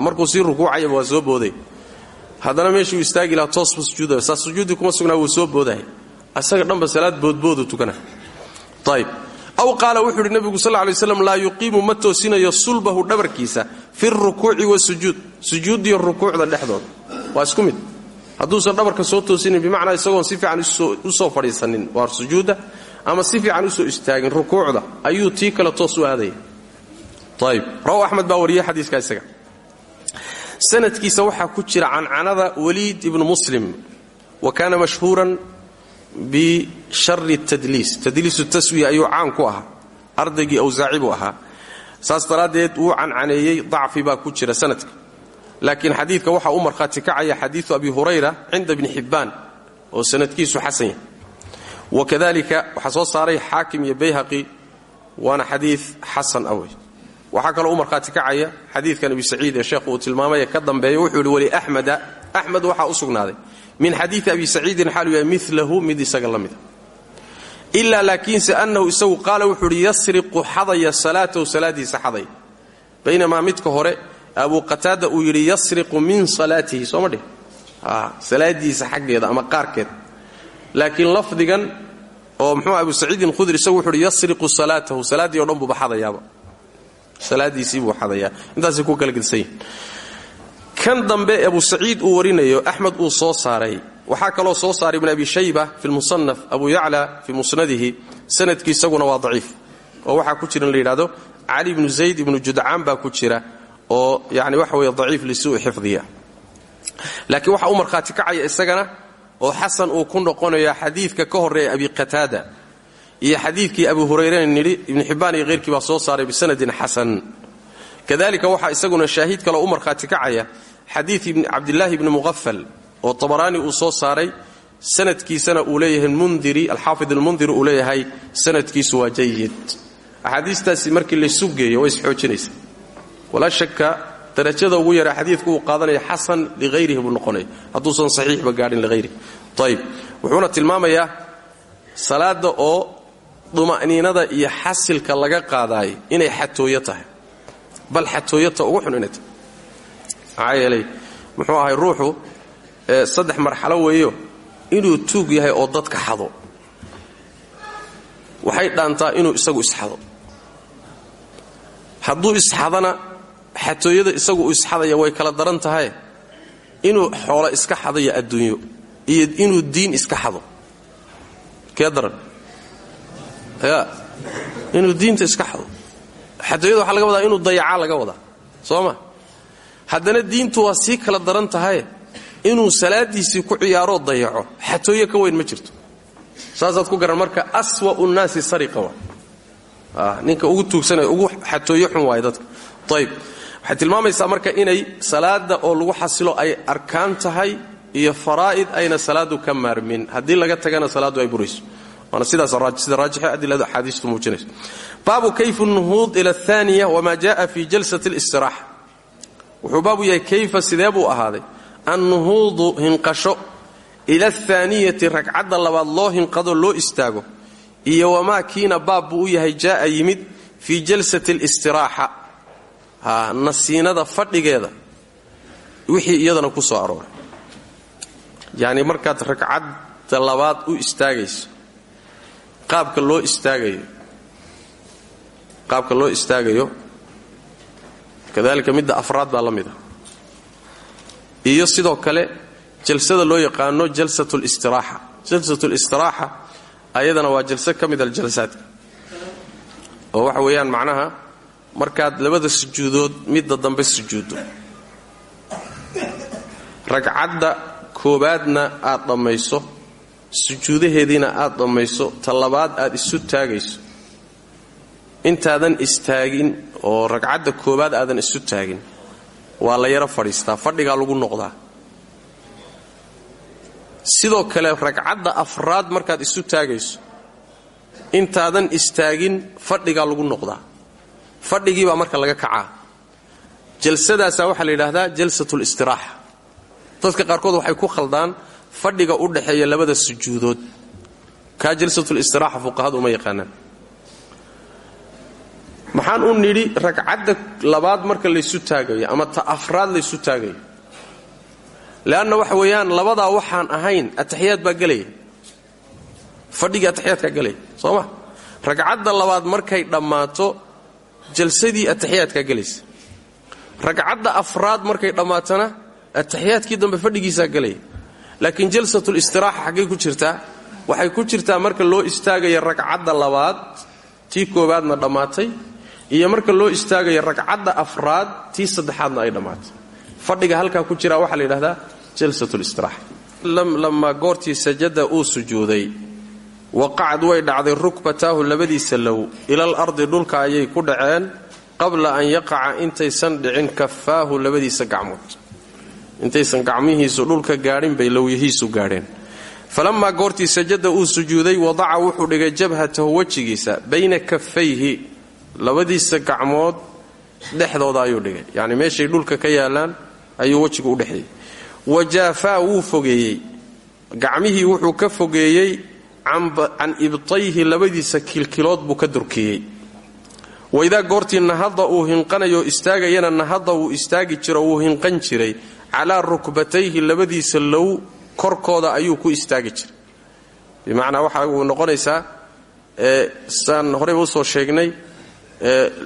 Markuu sii rukuucayaba waa soo booday. Haddana meeshuu istaagi lahaa toosbu sujuudaya saa sujuuddii kuma sugnaa wuu soo boodaya asaga dhanba salaad boodboodu tukana. Ayb aw qaala wuxuu uhi nebigu sal lay slam laa yuqiimu ma toosinayo sulbahu dhabarkiisa fi rukuuci wasujuud sujuuddiyo rukuucda dhexdooda waa isku mid. Hadduusan dhabarka soo toosinin bimacnaa isagoon si fiican u soo fadhiisanin waa sujuudda ama si fiican u soo istaagin rukuucda ayuu tii kale toos u aadaya ayb raw axmed baa wariyey xadiiska isaga. Sanadkiisa waxaa ku jira cancanada waliid ibnu muslim wa kaana mashhuuran bishari tadliis tadliisu taswiya ayuu caan ku ahaa ardaygii awsaaci buu ahaa saas daraaddeed wuu cancaneeyey dacfi baa ku jira sanadka laakiin xadiidka waxaa u markhaati kacaya xadiidu abi hurayra cinda bni xibbaan oo sanadkiisu xasan yahay wakadalika waxaa soo saaray xaakim iyo bayhaqi waana xadiid xasan awey waxaa kaloo u markhaati kacaya xadiidkan abi saciid ee sheekhu uu tilmaamay ka dambeeya wuxuu wali axmeda axmed waxaa u sugnaaday min xadiidi abi saciidin xaalu yahay milahu mid isaga la mida ilaa laakiinse annahu isagu qaala wuxuu yasriqu xadaya salaatahu salaadiisa xadaya baynamaa midka hore abu qataada uu yidhi yasriqu min salaatihi sooma dhih salaadiisa xaggeeda ama qaarkeed. Laakiin lafdigan oo mxuu abu saciidin khudri isagu wuxuu yasriqu salaatahu salaaddii o dhan buuba xadayaaba. Salaadiisii buu ku kala yihiin kan dambe abu saciid uu warinayo axmed uu soo saaray. Waxaa kaloo soo saaray ibn abi shayba fi lmusanaf abu yacla fii musnadihi. Sanadkii isaguna waa daciif. Oo waxaa ku jira in la yidhahdo cali ibnu zayd ibnu judcaan baa ku jira oo yani waxa weye daciif lisuui xifdiya. Laakiin waxaa u markhaati kacaya isagana oo xasan uu ku noqonaya xadiidka ka horreeya abi qataada iyo xadiidkii abu hurayrena nidhi ibnu xibbaan iyo heyrkii baa soo saaray bisanadin xasan. Kadalika waxaa isaguna shaahiid kaloo u markhaati kacaya xadiid cabdilaahi ibni muqafal oo tabaraani uu soo saaray sanadkiisana uu leeyahay mundiri alxaafid almundiri uu leeyahay sanadkiisu waa jayid axaadiistaasi markii laysu geeyo way isxoojinaysa walaa shaka darajada ugu yara xadiidku uu qaadanaya xasan lighayrihi buu noqonaya hadduusan saxiixba gaadhin lighayrihi ayib wuxuuna tilmaamayaa salaada oo duma'niinada iyo xasilka laga qaadaayo inay xatooyo tahay. Bal xatooyata maxaa yeelay muxuu ahay ruuxu saddex marxalo weeyo inuu tuug yahay oo dadka xado. Waxay dhaantaa inuu isagu isxado. Hadduu isxadana xatooyada isagu uu isxadaya way kala daran tahay inuu xoolo iska xadayo adduunyo iyo inuu diin iska xado. Kee daran? Ya inuu diinta iska xado. Xatooyada waxaa laga wadaa inuu dayacaa laga wadaa. Soo ma haddana diintu waa sii kala daran tahay inuu salaadiisii ku ciyaaroo dayaco. Xatooyo ka weyn ma jirto. Saasaad ku garan marka aswa'u nnaasi sariqa waa. Ninka ugu tuugsanaya ugu xatooyo xun waay dadka. Ayb waxay tilmaamaysaa marka inay salaada oo lagu xasilo ay arkaan tahay iyo faraa'id ayna salaadu ka maarmin. Haddii laga tagana salaaddu ay burayso. Waana sidaas sida raajixa adilada axaadiistu muujinayso. Baabu kayfu nuhuud ila aaniya wma jaءa fi jalsati اlistiraaxa wuxuu baabu yahay kayfa sidee buu ahaaday? Annuhuudu hinqasho. Ila ahaaniyati ragcadda labaad loo hinqado loo istaago. Iyo wamaa kiina baab buu u yahay jaaa yimid fii jalsati اlistiraaxa ha nasiinada fadhigeeda. Wixii iyadana ku soo arooray. Yacni markaad ragcadda labaad u istaagayso qaabka loo istaagayo qaabka loo istaagayo kadalika midda afraad baa la mid iyo sidoo kale jalsada loo yaqaano jalsat listiraaxa jalsat listiraaxa ayadana waa jalso ka mid aljalsaadka oo waxa weeyaan macnaha markaad labada sujuudood midda dambe sujuuddo. Ragcadda koobaadna aad dhammayso sujuudaheediina aad dhammayso ta labaad aad isu taagayso. Intaadan istaagin oo ragcadda koobaad aadan isu taagin waa la yaro fadhiistaa fadhigaa lagu noqdaa. Sidoo kale ragcadda afraad markaad isu taagayso intaadan istaagin fadhigaa lagu noqdaa. Fadhigii baa marka laga kacaa. Jalsadaasaa waxaa la yidhaahdaa jalsatul istiraaxa dadka qaarkood waxay ku khaldaan fadhiga u dhaxeeya labada sujuudood. Kaa jalsatul istiraaxa fuqahadu uma yaqaanaan maxaan u nidhi ragcadda labaad marka laysu taagayo ama ta afraad laysu taagayo. Leanna waxa weeyaan labadaa waxaan ahayn ataxiyaad baa gelaya fadhigii ataxiyaadkaa gelaya soo ma? Ragcadda labaad markay dhammaato jalsadii ataxiyaadkaa gelaysa ragcadda afraad markay dhammaatona ataxiyaadkii dambe fadhigiisaa gelaya laakiin jalsatul istiraaxa xaggay ku jirtaa. Waxay ku jirtaa marka loo istaagaya ragcadda labaad tii koowaadna dhammaatay iyo marka loo istaagayo ragcadda afraad tii saddexaadna ay dhammaatay fadhiga halkaa ku jira waxaa la yidhahdaa jalsatulistiraxa lamaa goortii sajada uu sujuuday waqacad way dhacday rukbataahu labadiisa low. Ilal ardi dhulka ayay ku dhaceen qabla an yaqaca intaysan dhicin kafaahu labadiisa gacmood. Intaysan gacmihiisu dhulka gaadhin bay lowyihiisu gaadheen. Falamaa goortii sajada uu sujuuday wadaca wuxuu dhigay jabhatahu wejigiisa bayna kafayhi labadiisa gacmood dhexdooda ayuu dhigay. Yacni meeshay dhulka ka yaalaan ayuu wejigu u dhexeeyey wajaafaa wuu fogeeyey. Gacmihii wuxuu ka fogeeyey can ibtayhi labadiisa kilkilood buu ka durkiyey. Waidaa goortii nahada uu hinqanayo istaagayana nahada wuu istaagi jiro wuu hinqan jiray. Calaa rukbatayhi labadiisa low korkooda ayuu ku istaagi jiray. Bimacnaa waxa uu noqonaysaa saan horeyba u soo sheegnay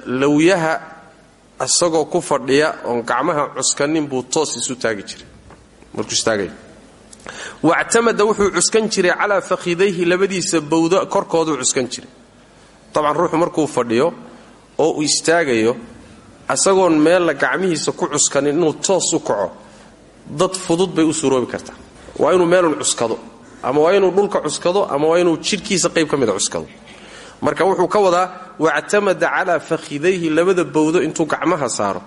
lowyaha isagoo ku fadhiya oon gacmaha cuskanin buu toos isu taagi jiray. Wactamada wuxuu cuskan jiray calaa fakhidayhi labadiisa bawda korkooduu cuskan jiray. Dabcan ruuxu markuu fadhiyo oo uu istaagayo isagoon meella gacmihiisa ku cuskanin inuu toos u kaco dad fudud bay u suroobi kartaa. Waa inuu meelun cuskado ama waa inuu dhulka cuskado ama waa inuu jidhkiisa qayb ka mida cuskado marka wuxuu ka wadaa wactamada calaa fakhidayhi labada bawdo intuu gacmaha saaro.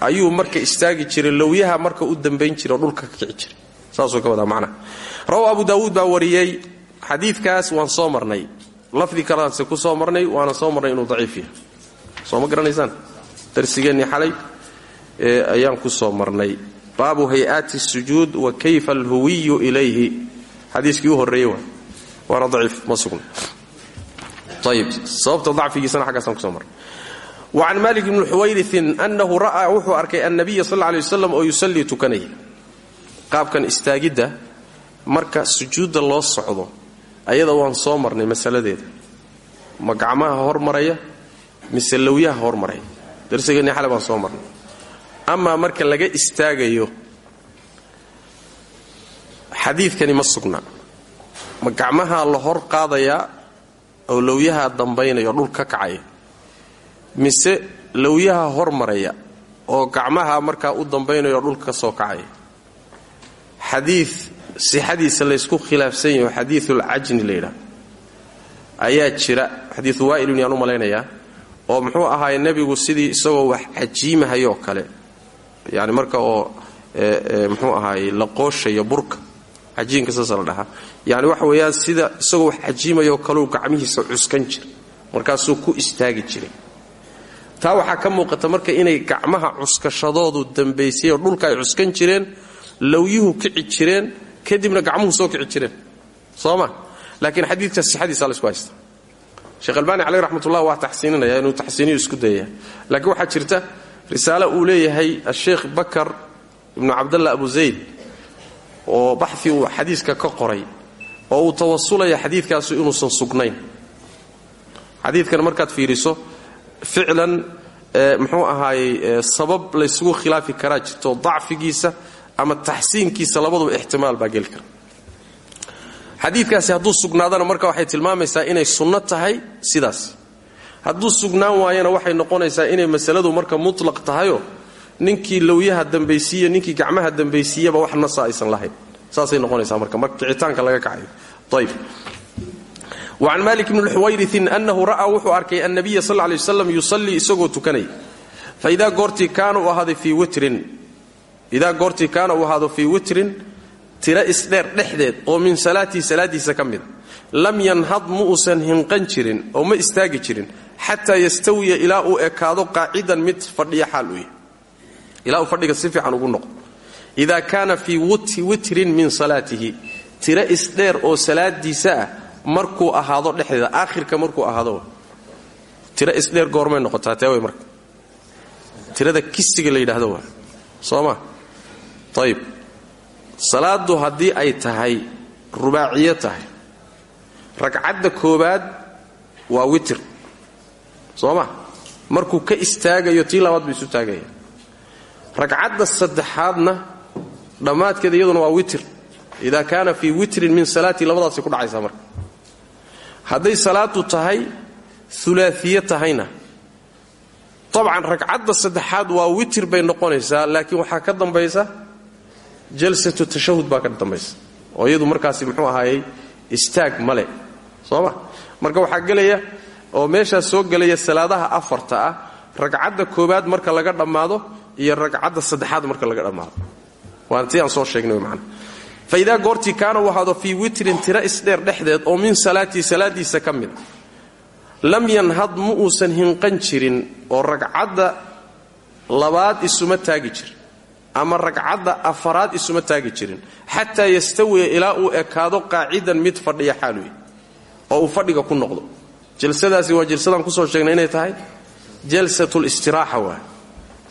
Ayuu marka istaagi jiray lowyaha marka u dambayn jira oo dhulka ka jiray. Saasuu ka wadaa macnaha rawa abu daawuud baa wariyey xadiidkaas waan soo marnay. Lafdi kalaanse ku soo marnay waana soo marnay inuu daciif yahay. Soo ma garanaysaan xalay ayaan ku soo marnay. Baabu hay'aati wa kayfa alhuwiyu ilayhi. Xadiiskii u horreeyey waa waana daciif ma wacan malik bni xuwayriin annahu ra'aa wuxuu arkay annabiya sal alay waslam oo yusallii tukanaya qaabkan istaagidda marka sujuudda loo socdo ayada waan soo marnay masaladeeda. Ma gacmaha hormaraya mise lowyaha hormaraya? Darsigeenni xale baan soo marnay. Amaa marka laga istaagayo xadiidkani ma sugna. Ma gacmaha la hor qaadayaa oo lowyaha dambaynaya oo dhul ka kacaya mise lowyaha hormaraya oo gacmaha markaa u dambaynaya oo dhulka ka soo kacaya xadiid sixadiisa laysku khilaafsan yaho xadiiulcajni la yidhaha. Ayaa jira xadiiu waa'ilun yaan u malaynayaa oo muxuu ahaaye nebigu sidii isagoo wax cajiimahayoo kale. Yani marka oo muxuu ahaaye la qooshayo burka cajiinka saasa la dhahaa. Waxa weeyaan sida isagoo wax cajiimayoo kaleu gacmihiisa cuskan jira markaasuu ku istaagi jiray. Taa waxaa ka muuqata marka inay gacmaha cuskashadoodu dambaysay oo dhulka ay cuskan jireen lowyuhu kici jireen kadibna gacmuhu soo kici jireen. Soo ma? Laakiin xadiidka sixadiisa laysku haysta sheekh albaani caleyh raxmatullah waa taxsiininaya inuu taxsiiniyu isku dayaya laakiin waxaa jirta risaale uu leeyahay asheekh bakar ibnu cabdalla abu zayd oo baxi uu xadiiska ka qoray oo uu tawasulaya xadiidkaasu inuusan sugnayn. Xadiidkan markaad fiiriso ficlan muxuu ahaayey sabab laysugu khilaafi karaa jirto dacfigiisa ama taxsiinkiisa labaduba ixtimaal baa geli kara xadiidkaasi hadduu sugnaadana marka waxay tilmaamaysaa inay sunno tahay sidaas. Hadduu sugnaan waayana waxay noqonaysaa inay masaladu marka mutlaq tahayoo ninkii lowyaha dambaysiiyo ninkii gacmaha dambaysiiyaba wax nasa aysan lahayn. Saasay noqonaysaa marka mar kicitaanka laga kacayo. Ayb wacan malik bni xuwayriin annahu ra'aa wuxuu arkay annabiya sal lay waslam yusallii isagoo tukanaya faidaa goortii kaana uu ahaaday fii witrin idaa goortii kaana uu ahaado fii witrin tiro isdheer dhexdeed oo min salaatii salaadiisa ka mida lam yanhad ma uusan jirin oo ma istaagi jirin xataa yastawiya ilaa uu ekaado qaacidan mid fadhiya xaal ilaa fadhiga si fiican ugu noqdo. Idaa kaana fii witrin min salaatihi tiro isdheer oo salaadiisa ah markuu ahaado dhexdeeda aakhirka markuu ahaado tiro isdheer goormay noqotaa tee way marka. Tirada kisiga la yidhaahdo waa soo ma? Ayib salaadu haddii ay tahay rubaaciyo tahay. Ragcadda koobaad waa witir. Soo ma? Markuu ka istaagayo tii labaad buu isu taagaya ragcadda saddexaadna dhammaadkeeda iyaduna waa witir ida kaana fii witrin min salaatii labadaasay ku dhacaysaa marka. Hadday salaadu tahay ulaaiye tahayna. Ragcadda saddexaad waa witir bay noqonaysaa laakiin waxaa ka dambaysa jalsatu tashahud baa ka dambaysa. Oo iyadu markaasi muxuu ahaayey istaag male. Soo ma? Marka waxaa gelaya oo meeshaas soo gelaya salaadaha afarta ah ragcadda koobaad marka laga dhammaado iyo ragcadda saddexaad marka laga dhammaado. Waana tii aan soo sheegnay man fa idaa goortii kaana uu ahaado fii witrin tiro isdheer dhexdeed oo min salaatii salaadiisa ka mida lam yanhad ma uusan hinqan jirin oo ragcadda labaad isuma taagi jirin ama ragcadda afaraad isuma taagi jirin xataa yastawiya ilaa uu ekaado qaacidan mid fadhiya xaaluy oo uu fadhiga ku noqdo. Jalsadaasi waa jalsadaan ku soo sheegnay inay tahay? Jalsatlistiraaxa waay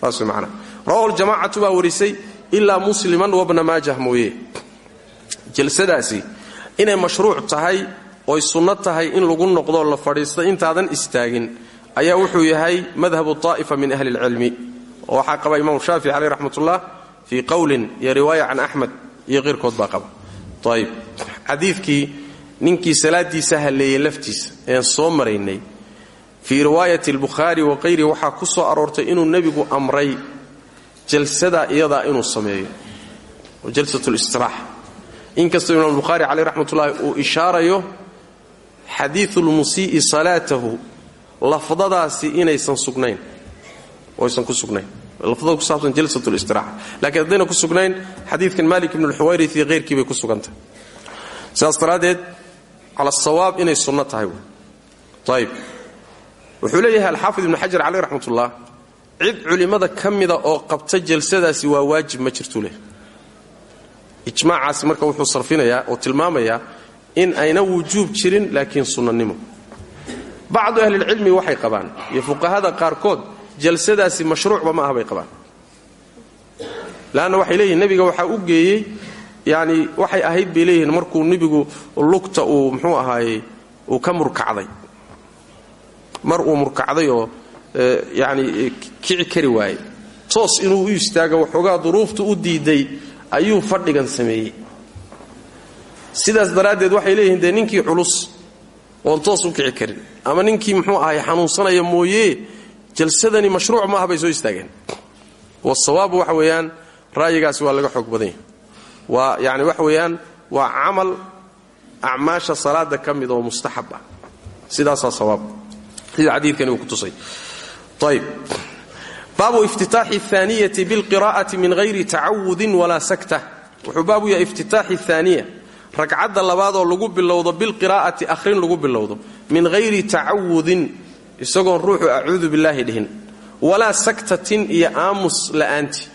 saas way macnaha rawahu ljamaacatu baa warisay ilaa musliman wabna maajah mooye. Jalsadaasi inay mashruuc tahay oy sunno tahay in lagu noqdo la fadhiisto intaadan istaagin ayaa wuxuu yahay madhabu طaa'ifa min ahli اlcilmi oo waxaa qaba imaam shaafici caleyh raxmatullah fii qowlin iyo riwaaya can axmed iyo qeyrkood baa qaba. Ayb xadiidkii ninkii salaadiisa halleeyey laftiisa ean soo maraynay fii riwaayati albukhaari wa qayrihi waxaa ku soo aroortay inuu nebigu amray jalsadaa iyadaa inuu sameeyo oo jalsat listiraaxa inkastoo imaam bukhaari caleyh raxmatullahi uu ishaarayo xadiiu lmusii'i salaatahu lafdadaasi inaysan sugnayn oysan ku sugnayn. Lafdada ku saabsan jalsat listiraxa lakiin haddayna ku sugnayn xadiidkan malik ibn lxuwayris iyo heyrkii bay ku sugantahay sidaas daraaddeed cala asawaab inay wuxuu leeyahay alxaafid ibnu xajar caleyh raxmatullah cid culimmada ka mida oo qabta jalsadaasi waa waajib ma jirtuu leh. Ijmaacaasi marka wuxuu sarfinayaa oo tilmaamayaa in ayna wujuub jirin laakiin sunnanimo. Bacdu ahlilcilmi waxay qabaan iyo fuqahada qaarkood jalsadaasi mashruucba ma ah bay qabaan. Leanna waxay leeyihiin nebiga waxaa u geeyey yani waxay ahayd bay markuu nebigu lugta uu muxuu ahaayey uu ka murkacday mar uu murkacday oo yani kici kari waayey. Toos inuu u istaago waxoogaa duruufta u diiday ayuu fadhigan sameeyey. Sidaas daraaddeed waxay leeyihiin dee ninkii culus oon toos u kici karin ama ninkii muxuu ahay xanuunsanaya mooye jalsadani mashruuc maaha bay soo istaageen. Wasawaabu waxa weeyaan ra'yigaasi waa laga xoog badan yahay. Waa yani waxa weeyaan waa camal acmaasha salaada ka mid oo mustaxab ah. Sidaasaa sawaab baabu iftitaaxi aaniyati bilqiraa'ati min hayri tacawudin walaa sakta. Wuxuu baabu yahay iftitaaxi aaniya ragcadda labaadoo lagu bilowdo bilqiraa'ati akhrin lagu bilowdo. Min hayri tacawudin isagoon ruuxu acuudu billaahi dhihin. Walaa saktatin iyo aamus la'aanti.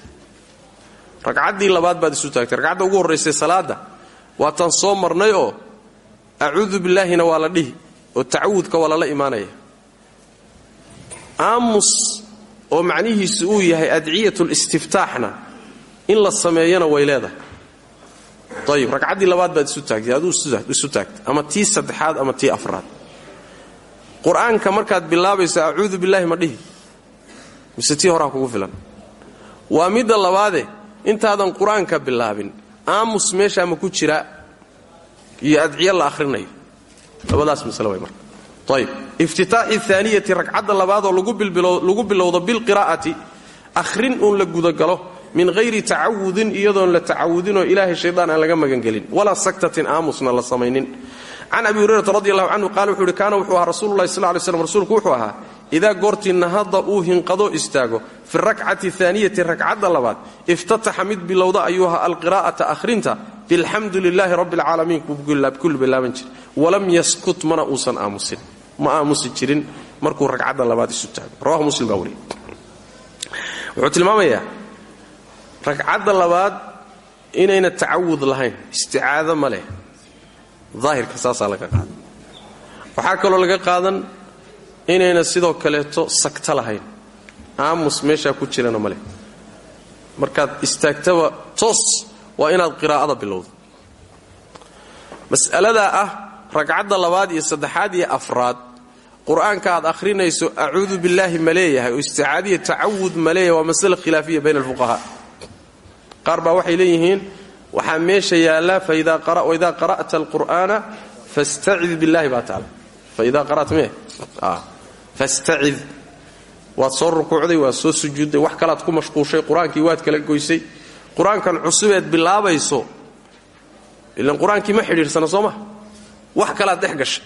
Ragcaddii labaad baad isu taagtay. Ragcadda ugu horraysay salaadda. Waataan soo marnay oo acuudu billaahina waa la dhihi. Oo tacawudka waa lala imaanaya aamus oo macnihiisu uu yahay adciyatulistiftaaxna in la sameeyana way leedahay. Ayib ragcaddii labaad baad isu taagtay aduu isu taagtay ama tii saddexaad ama tii afraad. Qur'aanka markaad bilaabayso acuudu billaahi ma dhihi. Mise tii horaa kugu filan. Waa midda labaade intaadan qur'aanka bilaabin aamus meeshaa ma ku jira iyo adciyo la akhrinayo labadaas masle way marka ayb iftitaaxi aaniyati ragcadda labaadoo lagu bilowdo bilqiraa'ati akhrin uun la gudagalo min hayri tacawudin iyadoon la tacawudinoo ilaahay shaydaan aan laga magangelin. Walaa saktatin aamusna la samaynin. Can abi hurayrata radi allahu canhu qaala wuxuu ihi kaana wuxuu ahaa rasuululahi sal lay slam rasuulku wuxuu ahaa idaa goortii nahada uu hinqado istaago. Fi rakcati aaniyati ragcadda labaad iftataxa mid bilowda ayuu ahaa alqiraa'ata bilxamdu lilaahi rabbi alcaalamiin kulli bilaaban jir walam yaskut mana uusan aamusin. Ma aamusi jirin markuu ragcadda labaad isu taago. Rawahu muslim baa wariye wuxuu tilmaamayaa ragcadda labaad inayna tacawud lahayn isticaado ma leh. Daahirka laga qaadan. Waxaa kaloo laga qaadan inayna sidoo kaleeto sagto lahayn. Aamus meeshaa ku jirana ma leh. Markaad istaagtaba toos waa inaad qiraa'ada bilowdo. Mas'aladaa ah ragcadda labaad iyo saddexaad iyo afraad. Qur'aanka aad akhrinayso acuudu billaahi ma leeyahay oo isticaadiya tacawud ma leeyahay waa masale khilaafiya bayna alfuqahaa qaar baa waxay leeyihiin waxaa meesha yaalla waidaa qara'ta alqur'aana fastacid billahi baa taala. Faidaa qara'ta me? Fastacid waad soo rukuucday waad soo sujuudday wax kalaad mashquushay qur'aankii waad kala goysay qur'aankan cusubeed bilaabayso ilan qur'aankii ma xidhiidhsana soo wax kalaad dhex gashay.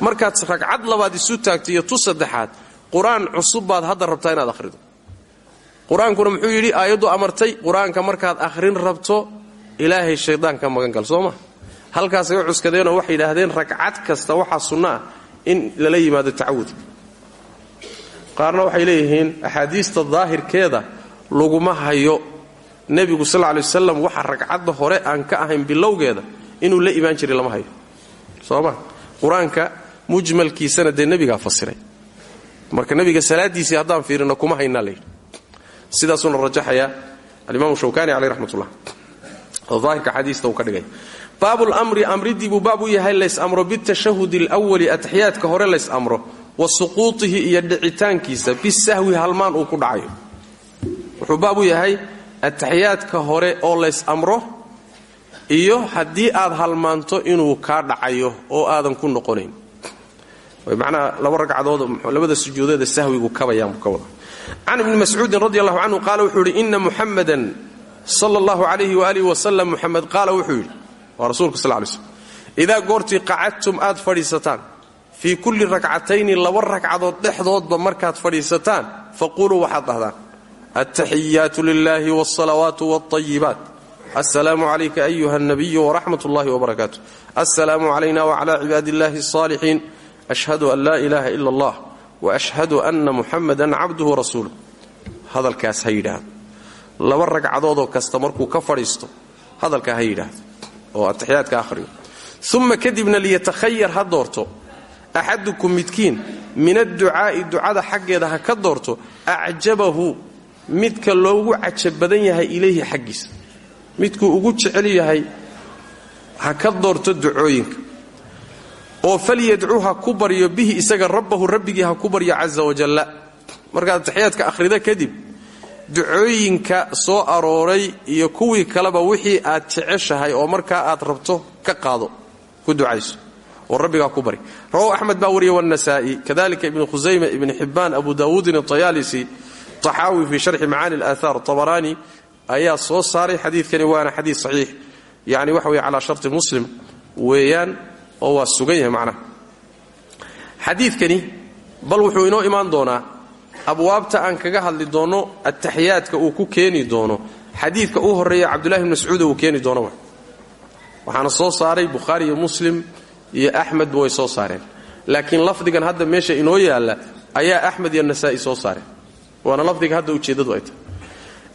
Markaad ragcad labaad isu taagtay iyo tu saddexaad qur'aan cusub baad hadda rabtaa inaad akhrido. Qur'aankuna muxuu yidhi aayaddu amartay qur'aanka markaad akhrin rabto ilaahay shaydaan ka magan gal soo ma? Halkaasay cuskadeenoo waxay yidhaahdeen ragcad kasta waxaa sunno ah in lala yimaado tacawud. Qaarna waxay leeyihiin axaadiista daahirkeeda laguma hayo nebigu sal ly wasalam waxa ragcadda hore aan ka ahayn bilowgeeda inuu la imaan jiray lama hayo. Soo ma qur'aanka mujmalkiisana dee fasiray. Marka nebiga salaadiisii haddaan fiirino kuma haynaa layidhi sidaasuuna rajaxayaa alimaam shawkani caleyh raxmatullah oo daahirka xadiista uu ka dhigay. Baabulmri amridii buu baab u yahay lays amro bitashahudi alwali ataxiyaadka hore lays amro wa suquutihi iyo dhicitaankiisa bisahwi halmaan uu ku dhacayo. Wuxuu baab yahay ataxiyaadka hore oo lays amro iyo haddii aad halmaanto inuu kaa dhacayo oo aadan ku noqonayn. Manaa laba ragcadood labada sujuudeeda sahwigu kabayaanbu ka wada can ibni mascuudin radi allahu canhu qaala wuxuu yidhi ina muxamadan sala allahu calayhi waaalih wasalam muxamed qaala wuxuu yidhi waa rasuulka sal lay slm idaa goortii qacadtum aad fadhiisataan fii kulli rakcatayni laba ragcadood dhexdoodba markaad fadhiisataan faquluu waxaad dhahdaan altaxiyaatu lilahi wاlsalawaatu wاlطayibaat asalaamu calayka ayuha اnabiyu wraxmat اllahi wbarakaatu asalaamu calayna wcla cibaadi اllahi الصaalixiin ashhadu an laa ilaha ila اllah waashhadu ana muxamada cabduhu rasuuluh hadalkaas ha yidhaahdo laba ragcadoodoo kasta markuu ka fadhiisto hadalkaa ha yidhaahdo oo ataxiyaadka ahriyo uma kadibna liyatakhayar ha doorto axadukum midkiin min adducaa'i ducada xaggeeda ha ka doorto acjabahu midka loogu cajab badan yahay ilayhi xaggiisa midkuu ugu jecel yahay ha ka doorto ducooyinka. Oo falyadcu ha ku baryo bihi isaga rabbahu rabbigii ha ku baryo casa wajalla markaad ataxiyaadka akhrida kadib ducooyinka soo arooray iyo kuwii kaleba wixii aad jeceshahay oo markaa aad rabto ka qaado ku ducayso oo rabbigaa ku bari. Rawahu axmed baa wariya wannasaa'i kadalika ibnu khusayme ibni xibbaan abu daawuudin atayaalisi taxaawi fii sharxi macaani alaahaar tabaraani ayaa soo saaray xadiidkani waana xadiid saxiix yani waxa weye calaa sharti muslim weeyaan oo waa sugan yahay macnaha xadiidkani bal wuxuu inoo imaan doonaa abwaabta aan kaga hadli doonno ataxiyaadka uu ku keeni doono xadiidka u horreeya cabdullahi bn mascuud uu keeni doono waxaana soo saaray bukhaari iyo muslim iyo axmedba way soo saareen laakiin lafdigan hadda meesha inoo yaalla ayaa axmed iyo nasaa'i soo saareen waana lafdiga hadda ujeeddadu ay tahay.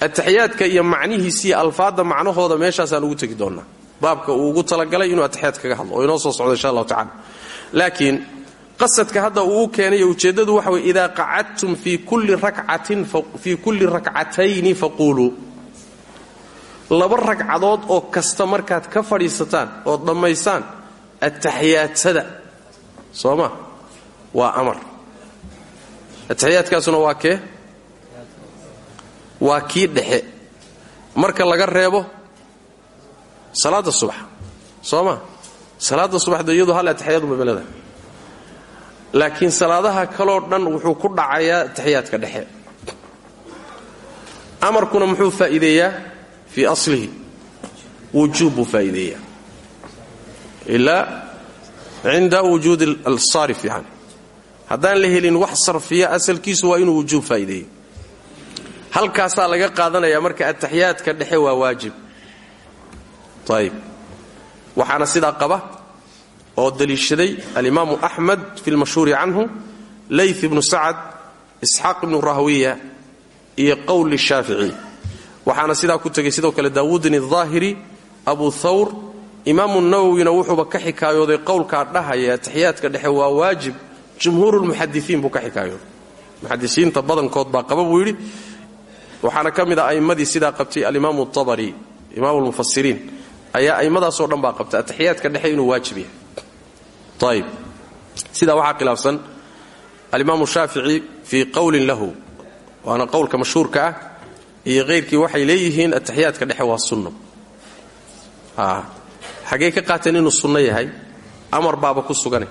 Ataxiyaadka iyo macnihiisiiyo alfaadda macnahooda meeshaasaan ugu tegi doonnaa baabka uu ugu talagalay inuu ataxiyaad kaga hadlo oo inoo soo socdo insha allahu tacala laakiin qasadka hadda uu u keenayo ujeeddadu waxa weye idaa qacadtum fii kulli rakcatayni faquuluu. Laba ragcadood oo kasta markaad ka fadhiisataan ood dhammaysaan ataxiyaadsada soo ma? Waa amar. Ataxiyaadkaasuna waa kee waa kii dhexe. Marka laga reebo salaadda subax. Soo ma salaadda subaxda iyadu hal ataxiyaadu mabalada laakiin salaadaha kaloo dhan wuxuu ku dhacayaa ataxiyaadka dhexe. Amarkuna muxuu faa'iideeyaa? Fii aslihi. Wujuub buu faa'iideeyaa. Ilaa cinda wujuudi alsaarif yani haddaan la helin wax sarfiya asalkiisu waa inuu wujuub faa'iideeyo halkaasaa laga qaadanayaa marka ataxiyaadka dhexe waa waajib. Ayib waxaana sidaa qaba oo daliishaday alimaamu axmed fi lmashhuuri canhu layth ibnu sacad isxaaq ibnu rahwiya iyo qowli shaafici. Waxaana sidaa ku tegay sidoo kale daawuudin aلظaahiri abu thawr imaamu nawowina wuxuuba ka xikaayooday qowlkaa dhahaya ataxiyaadka dhexe waa waajib jumhuur lmuxadisiin buu ka xikaayooday muxadisiinta badankood baa qaba buu yidhi waxaana ka mid a a'immadii sidaa qabtay alimaamu abari imaamu lmufasiriin ayaa a'immadaasoo dhan baa qabta ataxiyaadka dhexe inuu waajib yahay. Ayib sidaa waxaa khilaafsan alimaamu shaafici fii qowlin lahu waana qowlka mashhuurka ah iyo kayrkii waxay leeyihiin ataxiyaadka dhexe waa sunno. Xaggey ka qaateen inuu sunno yahay? Amar baaba ku sugane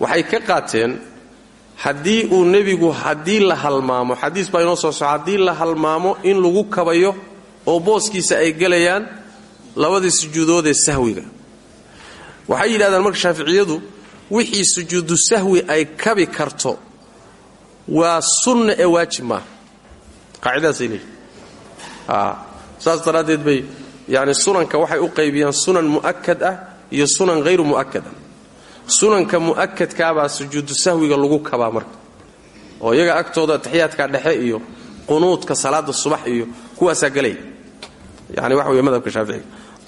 waxay ka qaateen haddii uu nebigu haddii la halmaamo xadiis baa inoo soo soco la halmaamo in lagu kabayo oo booskiisa ay gelayaan labadii sujuudoodee sahwiga. Waxay yidhahdaan marka shaaficiyadu wixii sujuudu sahwi ay kabi karto waa sunna ee waajib maaha. Qaacidadaasay leeyihiin saas daraaddeed bay yani sunanka waxay u qaybiyaan sunan mu'akad ah iyo sunan hayru mu'akad ah sunanka mu'akadkaabaa sujuudu sahwiga lagu kabaa marka. oo iyaga agtooda ataxiyaadka dhexe iyo qunuudka salaada subax iyo kuwaasaa gelaya yani waxa wey madhabka shaaficiga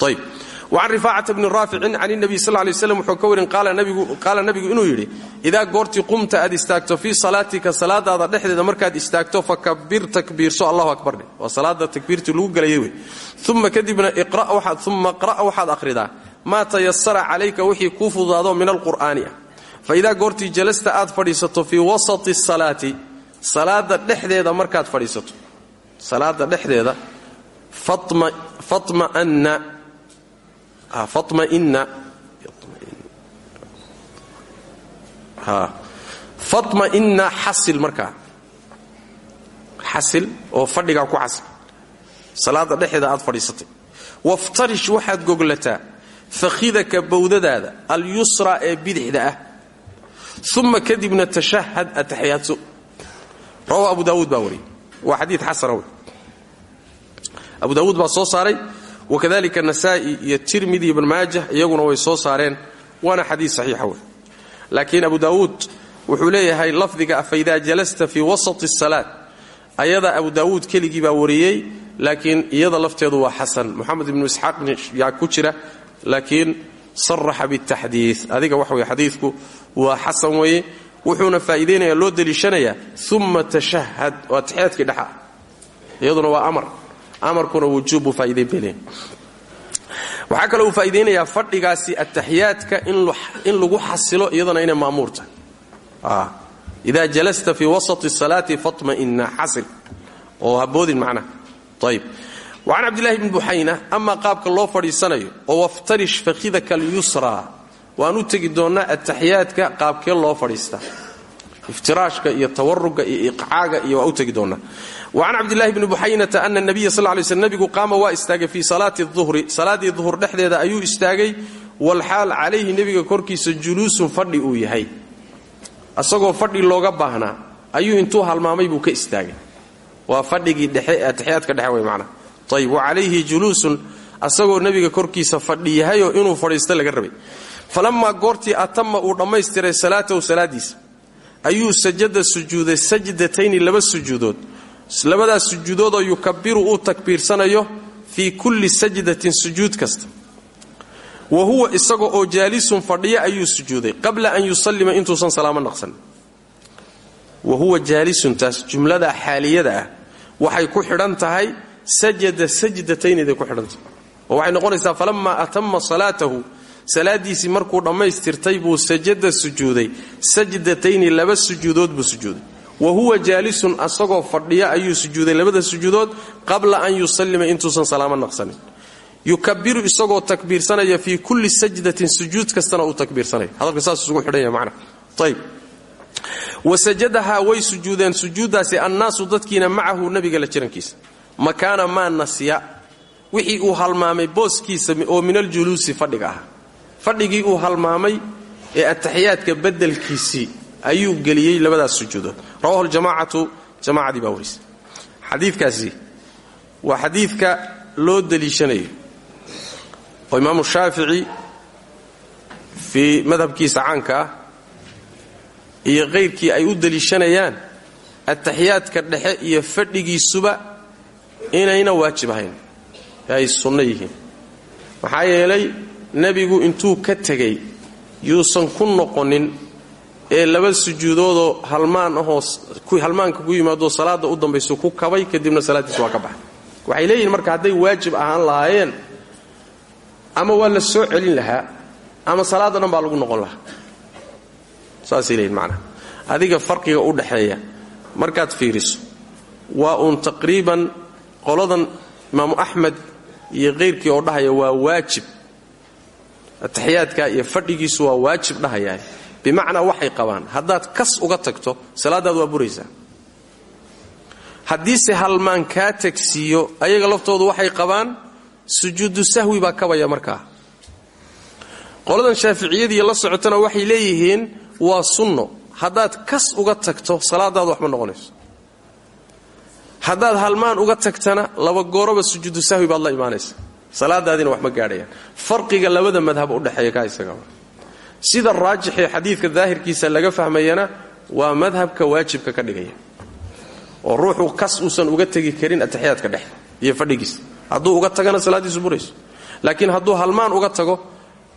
ayb wacan rifaacata bni raaficin can nabiy sal lay slam wuxuu ka warin qaala nabigu inuu yidhi idaa goortii qumta aad istaagto fii salaatika salaadaada dhexdeeda markaad istaagto fakabir takbiirso allahu akbar dheh waa salaada takbiirtii lagu gelayay wey. Uma kadibna uma qra' waxaad akhridaa maa tayasara calayka wixii kuu fududaado min alqur'aani ah. Faidaa goortii jalasta aad fadhiisato fii wasati salaati salaada dhexdeeda markaad fadhiisato salaada dhexdeeda fatma'inna xasil markaa xasil oo fadhigaa ku xasil. Salaada dhexeeda aad fadhiisatay. Waftarish waxaad goglataa fakhidaka bowdadaada alyusra ee bidixda ah. Uma kadibna tashahad ataxiyaadso rawahu abu daawuud baa wariyey. Waa xadiid xasana abu daawuud baa soo saaray. Wakadalika nasaa'i iyo tirmidi ibn maajah iyaguna way soo saareen. Waana xadiid saxiixa wey. Laakiin abu daawuud wuxuu leeyahay lafdiga faidaa jalasta fii wasati asalaat ayadaa abu daawuud keligii baa wariyey laakiin iyada lafteedu waa xasan. Moxamed ibnu isxaaq yaa ku jira laakiin saraxa bitaxdii adiga wax wey xadiidku waa xasan weeye wuxuuna faa'iidaynaya loo deliishanayaa uma tashahad waa taxiyaadkii dhexa iyaduna waa amar. Amarkuna wujuub buu faa'idayn bay leeyahay waxaa uu faa'iidaynayaa fadhigaasi ataxiyaadka in lagu xasilo iyadana inay ma'muur tahay. Ida jalasta fii wasati salaati fatma'inna xasil oo haboodin macnaha ayib wacan cabdillahi bni buxayna amaa qaabka loo fadhiisanayo oo waftarish fakhidaka alyusraa waan u tegi doonnaa ataxiyaadka qaabkee loo fadhiistaa iftiraashka iyo tawaruga iyo iqcaaga iyo waa u tegi doonnaa wacan cabdillahi bni buxaynata ana nabiya sal lay slm nebigu qaama waa istaagay fii salaati duhri salaaddii duhur dhexdeeda ayuu istaagay walxaal calayhi nebiga korkiisa juluusun fadhi uu yahay. Asagoo fadhi looga baahnaa ayuu intuu halmaamay ayib wa calayhi juluusun asagoo nebiga korkiisa fadhi yahayoo inuu fadhiisto laga rabay. Falammaa goortii atama uu dhammaystiray salaatahu salaadiisa ayuu sajada sujuuday sajdatayni laba sujuudood. Labadaas sujuudoodoo yukabiru uu takbiirsanayo fii kulli sajdatin sujuud kasta. Wa huwa isaga oo jaalisun fadhiya ayuu sujuuday qabla an yusallima intuusan salaamo naqsan. Wa huwa jaalisun taas jumlada xaaliyada ah waxay ku xidhan tahay sajada sajdatayniday ku xidhantahay oo waxay noqonaysaa falammaa atama salaatahu salaadiisii markuu dhammaystirtay buu sajada sujuuday. Sajdatayni laba sujuudood buu sujuuday. Wa huwa jaalisun asagoo fadhiya ayuu sujuuday labada sujuudood qabla an yusallima intuusan salaamo naqsanin. Yukabiru isagoo takbiirsanaya fii kulli sajdatin sujuud kastana uu takbiirsanaya. Hadalka saas isugu xidhan yahay macna ayb wasajadahaa way sujuudeen sujuuddaasi annaasu dadkiina macahu nabiga la jirankiisa makaana maa nasya wixii uu halmaamay booskiisa oo min aljuluusi fadhiga ah fadhigii uu halmaamay ee ataxiyaadka bedelkiisii ayuu geliyey labadaas sujuudood. Rawahu ljamaacatu jamaacadii baa warisa xadiidkaasi waa xadiidka loo deliishanayo. Oo imaamu shaafici fii madhabkiisa caanka ah iyo kayrkii ay u deliishanayaan ataxiyaadka dhexe iyo fadhigiisuba inayna waajib ahayn. Ay sunno yihiin. Maxaa yeelay nebigu intuu ka tegey yuusan ku noqonin ee laba sujuudoodoo halmaan ahoo halmaanka ku yimaadoo salaadda u dambayso ku kabay kadibna salaaddiisa waa ka baxay. Waxay leeyihiin marka hadday waajib ahaan lahaayeen ama waa la soo celin lahaa ama salaadda dhan baa lagu noqon lahaa. Saasay leeyihiin macnaha adiga farqiga u dhaxeeya markaad fiiriso waa uun taqriiban qoladan imaamu axmed iyo kayrkii oo dhahaya waa waajib. Ataxiyaadka iyo fadhigiisu waa waajib dhahayaa bimacnaa waxay qabaan haddaad kas uga tagto salaadaad waa buraysaa. Haddiise halmaan kaa tagsiiyo ayaga laftoodu waxay qabaan sujuudu sahwi baa kabaya markaa. Qoladan shaaficiyadiiyo la socotana waxay leeyihiin waa sunno. Haddaad kas uga tagto salaadaadu waxma noqonayso haddaad halmaan uga tagtana laba gooroba sujuudu sahwi baad la imaanaysa. Salaadaadiina wax ma gaadhayaan. Farqiga labada madhab udhexeeya kaa isaga sida raajixee xadiidka daahirkiisa laga fahmayana waa madhabka waajibka ka dhigaya. Oo ruuxu kas uusan uga tegi karin ataxiyaadka dhexe iyo fadhigiisa hadduu uga tagana salaaddiisu burayso. Laakiin hadduu halmaan uga tago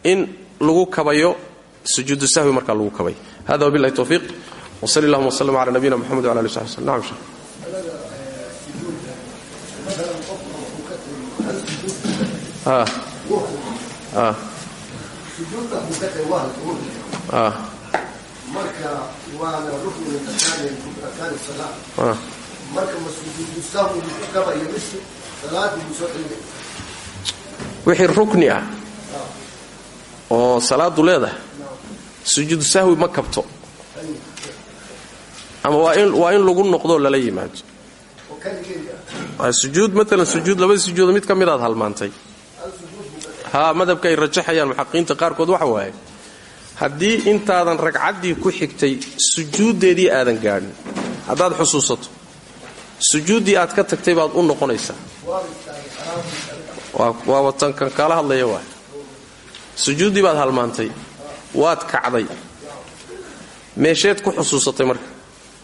in lagu kabayo sujuudu sahwi markaa lagu kabayo hada wabilahi towfiiq wsal allahuma wslm cala nabiyina mxamed wala ali sabi slm nam shee marka waana rukni min arkaan salaa marka ma sujuudu sahwi ku kabayo mise salaadii buu soo celinaya wixii rukni ah oo salaadu leedahay sujuudu sahwi ma kabto. Ama waa in lagu noqdoo lala yimaado sujuud maalan sujuud labada sujuudo mid ka midaad halmaantay haa madhabka ay rajaxayaan muxaqiqiinta qaarkood waxa waaye. Haddii intaadan ragcaddii ku xigtay sujuuddeedii aadan gaadhin. Haddaad xusuusato sujuuddii aad ka tagtay baad u noqonaysaa. Waa watankan kaala hadlaya waay sujuuddii baad halmaantay waad kacday. Meesheed ku xusuusatay marka.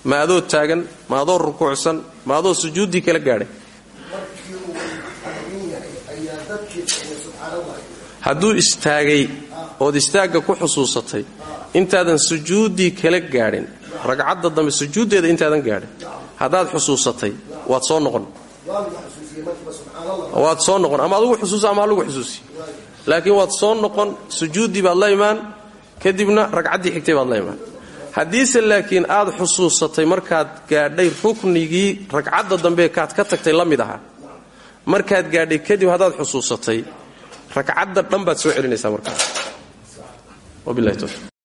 Ma adoo taagan ma adoo rukuucsan ma adoo sujuuddii kala gaadhay markii uu taagan yahay ayaa dadkii tageen subxaanallah hadduu istaagay ood istaagga ku xusuusatay intaadan sujuuddii kala gaadhin ragcadda dambe sujuuddeeda intaadan gaadhin haddaad xusuusatay waad soo noqon. Waad soo noqon. Ama adugu xusuusa ama halagu xusuusiy laakiin waad soo noqon sujuuddii baad la imaan kadibna ragcaddii xigtay baad la imaan. Haddiise laakiin aad xusuusatay markaad gaadhay ruknigii ragcadda dambe kaad ka tagtay la markaad gaadhay kadib haddaad xusuusatay ragcadda dhan baad soo celinaysaa towfiiq